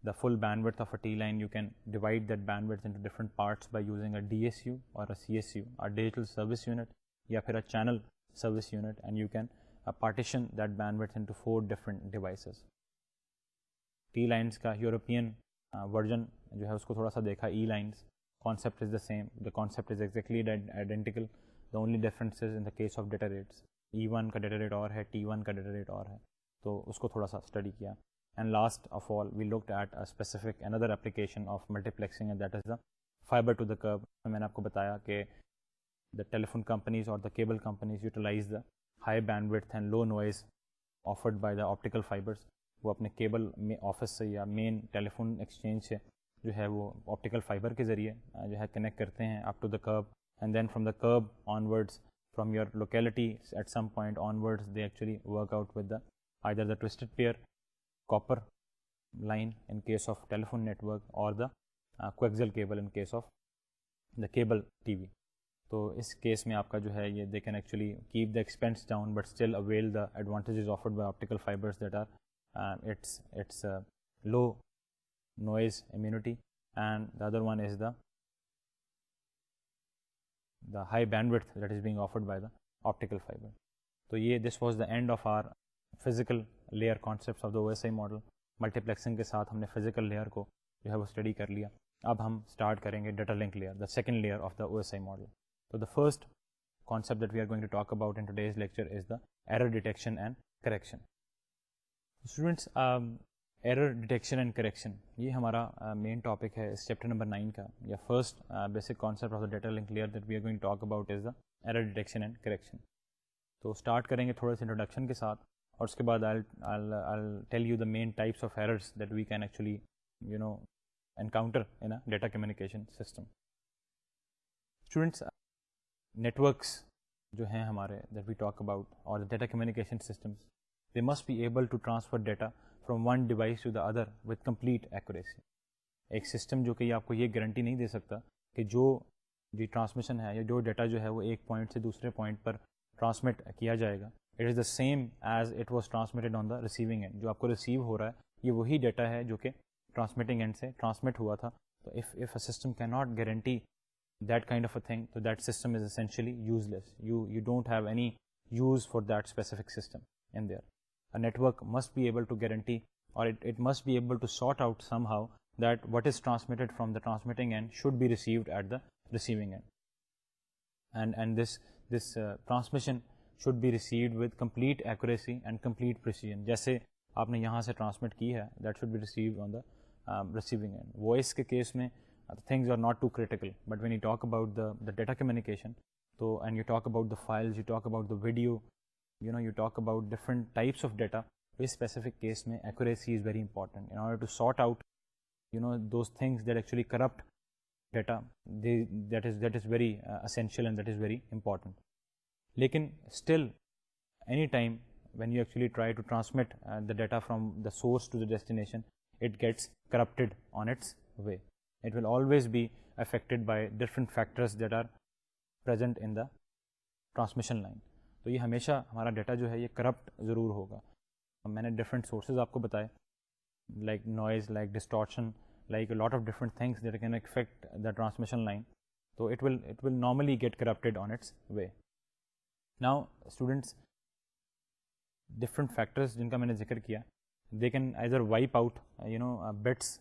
the full band of a T line you can divide that band into different parts by using a D S U اور a C S U اور digital service unit یا پھر a channel service unit and you can partition that band into four different devices T lines کا European version جو ہے اس کو تھوڑا سا دیکھا E lines concept is the same the concept is exactly identical the only exactly is in the case of data rates E one کا data rate اور ہے ٹی ون کا ڈیٹا ریٹ اور ہے تو اس کو تھوڑا سا اسٹڈی کیا and last of all we look another application of multi plexing is the fibre to the curb میں نے آپ کو بتایا کہ دا ٹیلیفون کمپنیز اور the cable companies utilize the high bandwidth and low noise offered by the optical fibres وہ اپنے cable میں آفس سے یا مین ٹیلیفون ایکسچینج سے جو ہے وہ آپٹیکل فائبر کے ذریعے جو ہے کنیکٹ کرتے ہیں up to the curb and then from the curb onwards from your locality at some point onwards they actually work out with the I the twisted pair copper line in case of telephone network اور the coaxial cable in case of the cable T V تو اس case میں آپ کا جو ہے یہ they can actually keep the expense down but still avail the advantages offered by optical fibres that are low noise immunity and the other one is the the high bandwidth that is being off by the optical fibre تو یہ this was the end of our physical layer concept of the S I model multiplexing کے ساتھ ہم نے physical layer کو جو ہے وہ اسٹڈی کر لیا اب ہم اسٹارٹ کریں گے data link layer دیکنڈ layer of the O S I model تو the first concept that we are going to talk about lecture is the error detection and correction students error detection and correction یہ ہمارا main topic ہے اس chapter number nine کا یا first basic concept of the data link that we are going talk about is the error detection and correction تو start کریں گے تھوڑے سے انٹروڈکشن کے ساتھ اور اس کے بعد tell you the main types of errors that we can actually you know encounter in data communication system students networks جو ہیں ہمارے دیٹ وی ٹاک اباؤٹ اور data communication systems they must be able to transfer data from one device to the other with complete accuracy ایک system جو کہ یہ آپ کو یہ گارنٹی نہیں دے سکتا کہ جو ٹرانسمیشن جی ہے یا جو ڈیٹا جو ہے وہ ایک پوائنٹ سے دوسرے پوائنٹ پر ٹرانسمٹ کیا جائے گا it is the same as it was transmitted on the receiving end جو آپ کو ریسیو ہو رہا ہے یہ وہی ڈیٹا ہے جو کہ ٹرانسمیٹنگ اینڈ سے ٹرانسمٹ ہوا تھا تو اف اف اے سسٹم کی not guarantee that kind of a thing تو that system is essentially useless you you don't have any use for that specific system in their network must be able to guarantee اور جیسے آپ نے یہاں سے transmit کی ہے that should be received on the receiving end voice کے case میں things are not too critical but when you talk about the data communication تو and you talk about the files you talk about the video you talk about different types of data, this specific case mein accuracy is very important in order to sort out those things that actually corrupt data. That is very uh, essential and that is very important. Lekin still, any time when you actually try to transmit uh, the data from the source to the destination, it gets corrupted on its way. It will always be affected by different factors that are present in the transmission line. تو یہ ہمیشہ ہمارا data جو ہے یہ corrupt ضرور ہوگا میں نے ڈفرینٹ سورسز آپ کو بتائے like noise like distortion like lot of different affect the transmission line تو it will it will normally get corrupted on its way now students different factors جن کا میں نے ذکر کیا they can as are wipe out you know bits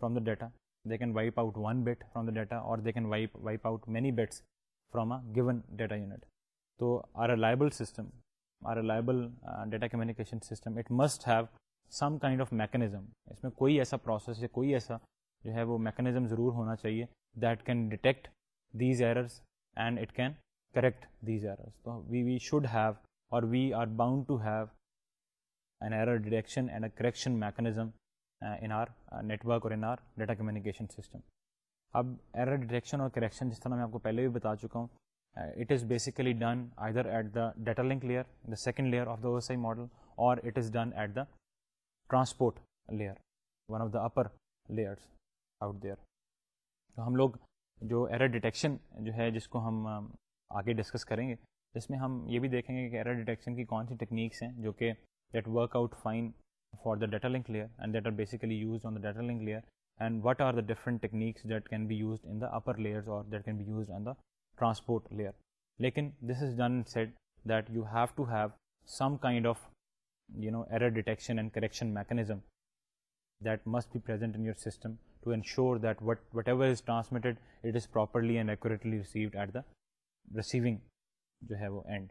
from the data they can wipe out one bit from the data اور they can wipe wipe out many bits from a given data unit تو are a reliable system are a reliable data communication system it must have some kind of mechanism اس میں کوئی ایسا process یا کوئی ایسا جو ہے وہ میکنزم ضرور ہونا چاہیے that can detect these errors and it can correct these errors تو وی وی شوڈ ہیو اور we are bound to have an error detection and a correction mechanism in our network اور in our data communication system اب error detection اور correction جس طرح میں آپ کو پہلے بھی بتا چکا ہوں it is basically done either at the data link layer second layer of the C model اور it is done at the transport layer one of the upper layers out there تو ہم لوگ جو ایرر ڈیٹیکشن جو ہے جس کو ہم آگے ڈسکس کریں گے جس میں ہم یہ بھی دیکھیں گے کہ ایرر ڈیٹیکشن کی کون سی ٹیکنیکس ہیں جو کہ that work out fine for the link layer and that are basically use link layer and what are the different techniques that can be used in the upper layers اور that can be used on the transport layer لیکن this is done said that you have to have some kind of know error detection and correction mechanism that must be present in your system to ensure that what whatever is transmitted it is properly and ایکٹلیوڈ at جو and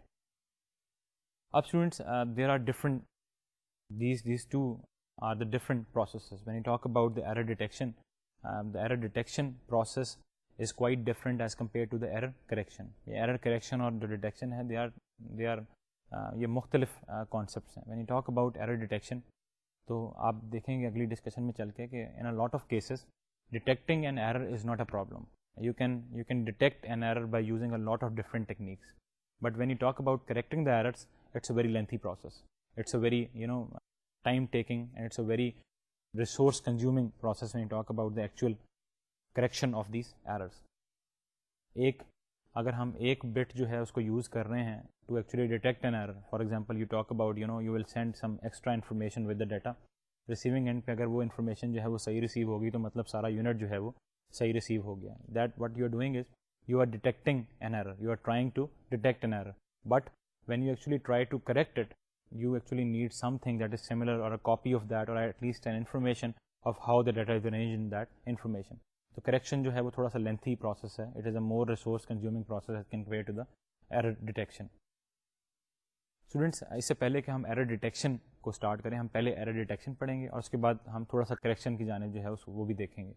اب students there are different processes اباؤٹن error detection process is quite different as compare to the error correction یہ error correction اور جو detection ہے they are they are یہ مختلف concepts ہیں when you talk about error detection تو آپ دیکھیں گے اگلی ڈسکشن میں چل کے کہ in lot of cases detecting an error is not a problem you can you can detect an error by using a lot of different techniques but when you talk about correcting the errors it's a very lengthy process it's a very you know time taking and it's a very resource consuming process when you talk about the actual correction of these errors ایک اگر ہم ایک but جو ہے اس کو use کر رہے ہیں to actually detect an error for example you talk about you know you will send some extra information with the data receiving end پہ اگر وہ انفارمیشن جو ہے وہ صحیح ریسیو ہوگی تو مطلب سارا یونٹ جو ہے وہ صحیح ریسیو ہو گیا that what you are doing is you are detecting an error you are trying to detect an error but when you actually try to correct it you actually need something that is similar or copy of that or at least an information of how the data is arrange in that information تو correction جو ہے وہ تھوڑا سا lengthy process ہے it is a more resource consuming process compare to the error detection students اس سے پہلے کہ ہم ایرر ڈیٹیکشن کو اسٹارٹ کریں ہم پہلے ایرر ڈیٹیکشن پڑھیں گے اور اس کے بعد ہم تھوڑا سا کریکشن کی جانب جو ہے اس وہ بھی دیکھیں گے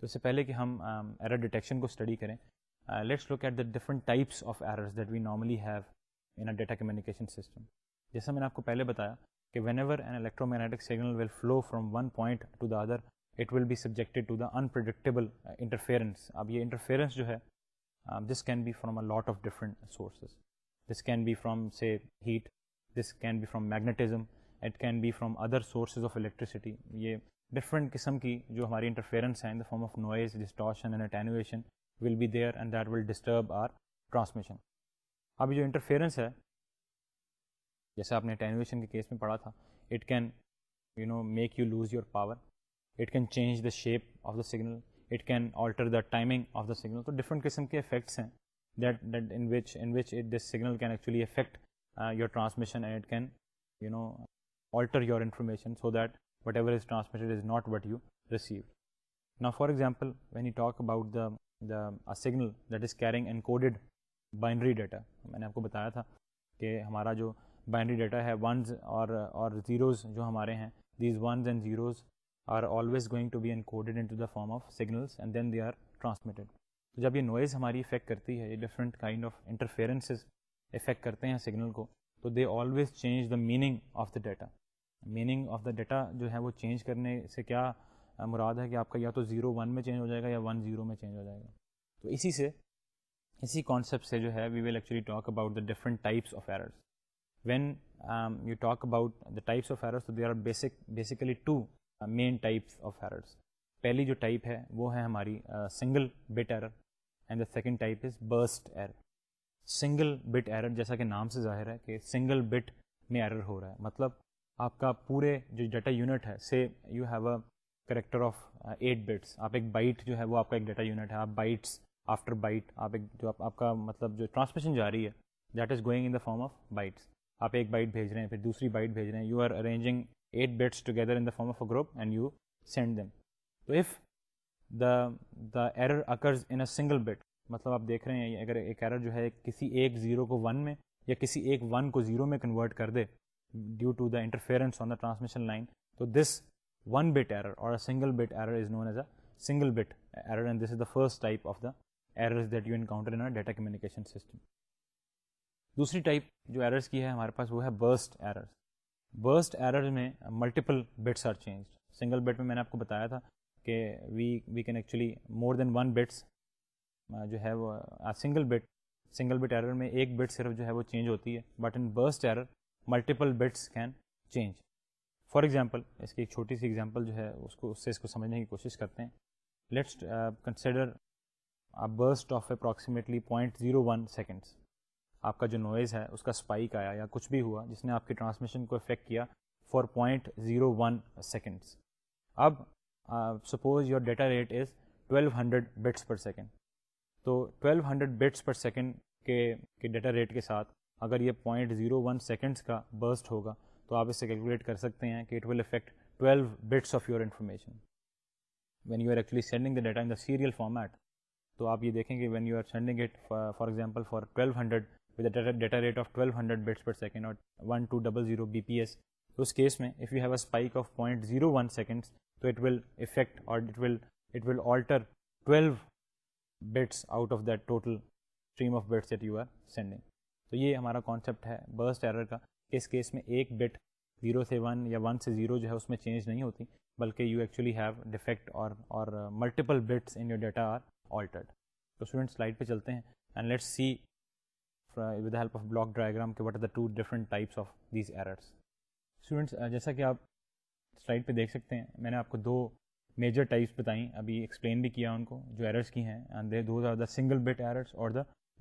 تو اس سے پہلے کہ ہم ایرر ڈیٹیکشن کو اسٹڈی کریں let's look at the different types of errors that we normally have in data communication system جیسا میں نے آپ کو پہلے بتایا کہ whenever an electromagnetic signal will flow from one point to the other it will be subject to the unpredictable interference اب یہ انٹرفیئرنس جو ہے this can be from a lot of different sources this can be from سے heat this can be from magnetism it can be from other sources of electricity یہ different قسم کی جو ہماری انٹرفیئرنس ہیں in the form of noise distortion and attenuation will be there and that will disturb our transmission اب جو interference ہے جیسے آپ نے اٹینویشن کے کیس میں پڑھا تھا it can you know make you lose your power it can change the shape of the signal it can alter the timing of the signal تو ڈفرنٹ قسم کے افیکٹس ہیں that that in in which which this signal can actually affect your transmission and it can you know alter your information so that whatever is transmitted is not what you receive نا for example when you talk about the the signal that is carrying an coded binary data میں نے آپ کو بتایا تھا کہ ہمارا جو بائنڈری ڈیٹا ہے ونز اور اور زیروز جو ہمارے ہیں these ones and zeros are always going to be encoded in form of signals and then they are transmitted تو جب یہ نوائز ہماری افیکٹ کرتی ہے یہ different kind of interferences affect کرتے ہیں سگنل کو تو they always change the meaning of the data meaning of the data جو ہے وہ چینج کرنے سے کیا مراد ہے کہ آپ کا یا تو زیرو ون میں چینج ہو جائے گا یا ون زیرو میں چینج ہو جائے گا تو اسی سے اسی کانسیپٹ سے جو ہے we will actually talk about the different types of errors when you talk about the types of errors تو they are basic basically two main types of errors پہلی جو ٹائپ ہے وہ ہے ہماری single bit error and the second type is burst error single bit error جیسا کہ نام سے ظاہر ہے کہ سنگل بٹ میں ایرر ہو رہا ہے مطلب آپ کا پورے جو ڈیٹا یونٹ ہے سے you have a character of eight bits آپ ایک بائٹ جو ہے وہ آپ کا ایک ڈیٹا یونٹ ہے آپ بائٹس آفٹر بائٹ آپ ایک جو آپ کا مطلب جو ٹرانسمیشن جا رہی ہے that is going in the form of bytes آپ ایک بائٹ بھیج رہے ہیں پھر دوسری بائٹ بھیج رہے ہیں you are arranging eight bits together in the form of a group and you send them. تو if the the error occurs in a single bit مطلب آپ دیکھ رہے ہیں اگر ایک ایرر جو ہے کسی ایک زیرو کو ون میں یا کسی ایک ون کو زیرو میں کنورٹ کر دے due to the interference on the transmission line تو دس ون بٹ ایرر اور single single bit bit error error is is known as a and this the first type of the errors that you encounter in data communication system دوسری type جو errors کی ہے ہمارے پاس وہ ہے burst errors burst error میں multiple bits are change single bit میں میں نے آپ کو بتایا تھا کہ we we can actually more than one bits جو ہے وہ single bit single bit error میں ایک بٹ صرف جو ہے وہ چینج ہوتی ہے but in burst error multiple bits can change for example اس کی ایک چھوٹی سی ایگزامپل جو ہے اس کو اس سے اس کو سمجھنے کی کوشش کرتے ہیں let's consider burst of approximately point zero one seconds آپ کا جو نوائز ہے اس کا اسپائک آیا یا کچھ بھی ہوا جس نے آپ کی ٹرانسمیشن کو افیکٹ کیا four point zero one seconds اب suppose your data rate is twelve hundred bits per second تو twelve hundred bits per second کے ڈیٹا ریٹ کے ساتھ اگر یہ پوائنٹ زیرو ون سیکنڈس کا برسٹ ہوگا تو آپ اس سے کیلکولیٹ کر سکتے ہیں کہ it will affect twelve bits of your information when you are actually sending the data in the serial format تو آپ یہ دیکھیں کہ when you are sending it for example for twelve hundred second اور one two double zero B P S اس case میں if you have spike of point zero one seconds تو یہ ہمارا کانسیپٹ ہے برس ٹیرر کا کہ اس کیس میں ایک بیٹ زیرو سے ون یا ون سے زیرو جو ہے اس میں چینج نہیں ہوتی بلکہ یو ایکچولی ہیو ڈیفیکٹ اور ملٹیپل ڈیٹاڈ لائٹ پہ چلتے ہیں with help of block diagram کے what are the ٹوٹس of these errors students جیسا کہ آپ سلائڈ پہ دیکھ سکتے ہیں میں نے آپ کو دو میجر ٹائپس بتائیں ابھی ایکسپلین بھی کیا ان کو جو ایررز کی ہیں سنگل بٹ ایررز اور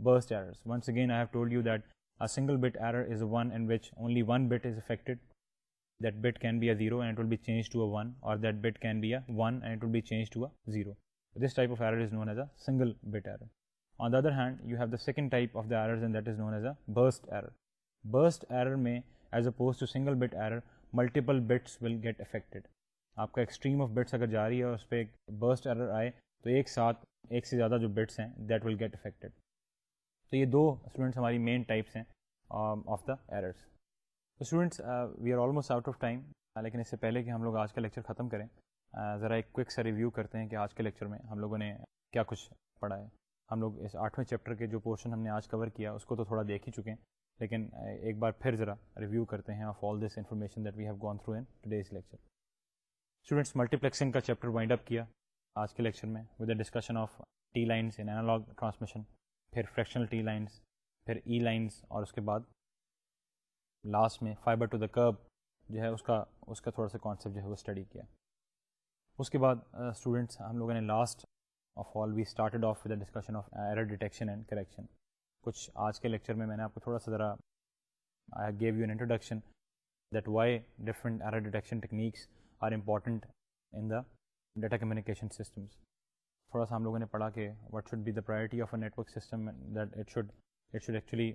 burst errors once again I have told you that single bit error is a one and which only one bit is affected that bit کی zero and will be change to a one اور that bit can be a one and will be change to a zero this type of error is known as a single bit error on the other hand you have the second type of the errors and that is known as a burst error burst error میں as opposed to single bit error multiple bits will get affected آپ کا extreme of bits اگر جاری ہے اور اس پہ ایک برسٹ ایرر آئے تو ایک ساتھ ایک سے زیادہ جو بٹس ہیں دیٹ ول گیٹ افیکٹڈ تو یہ دو اسٹوڈنٹس ہماری مین ٹائپس ہیں of the errors students we are almost out of time لیکن اس سے پہلے کہ ہم لوگ آج کا لیکچر ختم کریں ذرا ایک کوئک سا ریویو کرتے ہیں کہ آج کے لیکچر میں ہم لوگوں نے کیا کچھ پڑھا ہے ہم لوگ اس آٹھویں چیپٹر کے جو پورشن ہم نے آج کور کیا اس کو تو تھوڑا دیکھ ہی چکے ہیں لیکن ایک بار پھر ذرا ریویو کرتے ہیں of all this information that we have gone through in today اس لیکچر اسٹوڈینٹس ملٹیپلیکسنگ کا چیپٹر وائنڈ اپ کیا آج کے لیکچر میں with a discussion of T lines in analog transmission پھر فریکشنل ٹی لائنس پھر E lines اور اس کے بعد لاسٹ میں فائبر ٹو دا کرب جو ہے اس کا اس کا تھوڑا سا کانسیپٹ جو ہے وہ اسٹڈی کیا اس کے بعد اسٹوڈنٹس ہم لوگوں نے last of all we started off the discussion of error detection and correction کچھ آج کے لیکچر میں میں نے آپ کو تھوڑا سا ذرا I give you an introduction that why different error detection techniques are important in the data communication systems تھوڑا سا ہم لوگوں نے پڑھا کہ what should be the priority of a network system that it it should should actually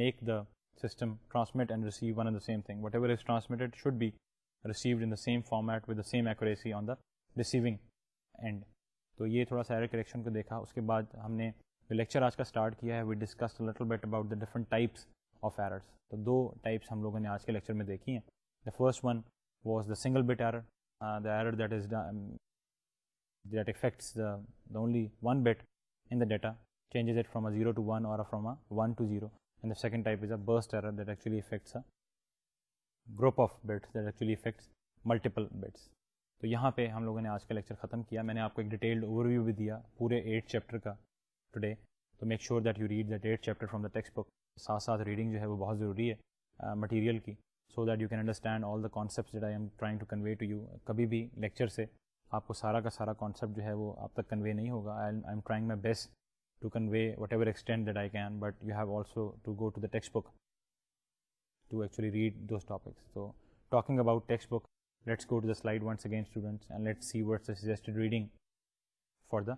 make the system transmit and receive one and the same thing whatever is transmitted should be received in the same format same accuracy on the receiving end تو یہ تھوڑا سا error correction کو دیکھا اس کے بعد ہم نے لیکچر آج کا اسٹارٹ کیا ہے we discuss little bit about the different types of errors تو دو ٹائپس ہم لوگوں نے آج کے لیکچر میں دیکھی ہیں the first one was the single bit error the error that is that affects the the only one bit in the data changes it from a zero to one اور from a one to zero and the second type is a burst error that actually affects group of bits that actually affects multiple bits تو یہاں پہ ہم لوگوں نے آج کا lecture ختم کیا میں نے آپ کو ایک ڈیٹیلڈ اوور ویو بھی دیا پورے ایٹ چیپٹر کا ٹو ڈے تو make sure that you read that eight chapter from the text book ساتھ ساتھ ریڈنگ جو ہے وہ بہت ضروری ہے مٹیریل کی so that you can understand all the concepts to convey to you کبھی بھی لیکچر سے آپ کو سارا کا سارا کانسیپٹ جو ہے وہ آپ تک کنوے نہیں ہوگا I am trying my best to convey whatever extend that I can but you have also to go to the text book to actually read those topics تو talking about text book let's گوٹسٹ reading for the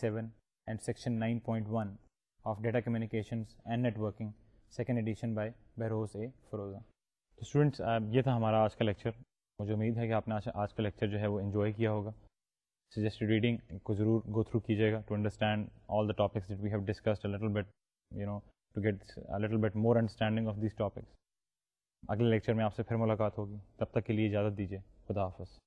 seven section کمیونیکیشنگ second edition by Behrouz A Forouzan تو students یہ تھا ہمارا آج کا lecture مجھے امید ہے کہ آپ نے آج کا لیکچر جو ہے وہ انجوائے کیا ہوگا سجیسٹیڈ ریڈنگ کو ضرور گو تھرو کیجیے گا to understand all the topics to get little bit more understanding of these topics اگلے لیکچر میں آپ سے پھر ملاقات ہوگی تب تک کے لیے اجازت دیجیے خدا حافظ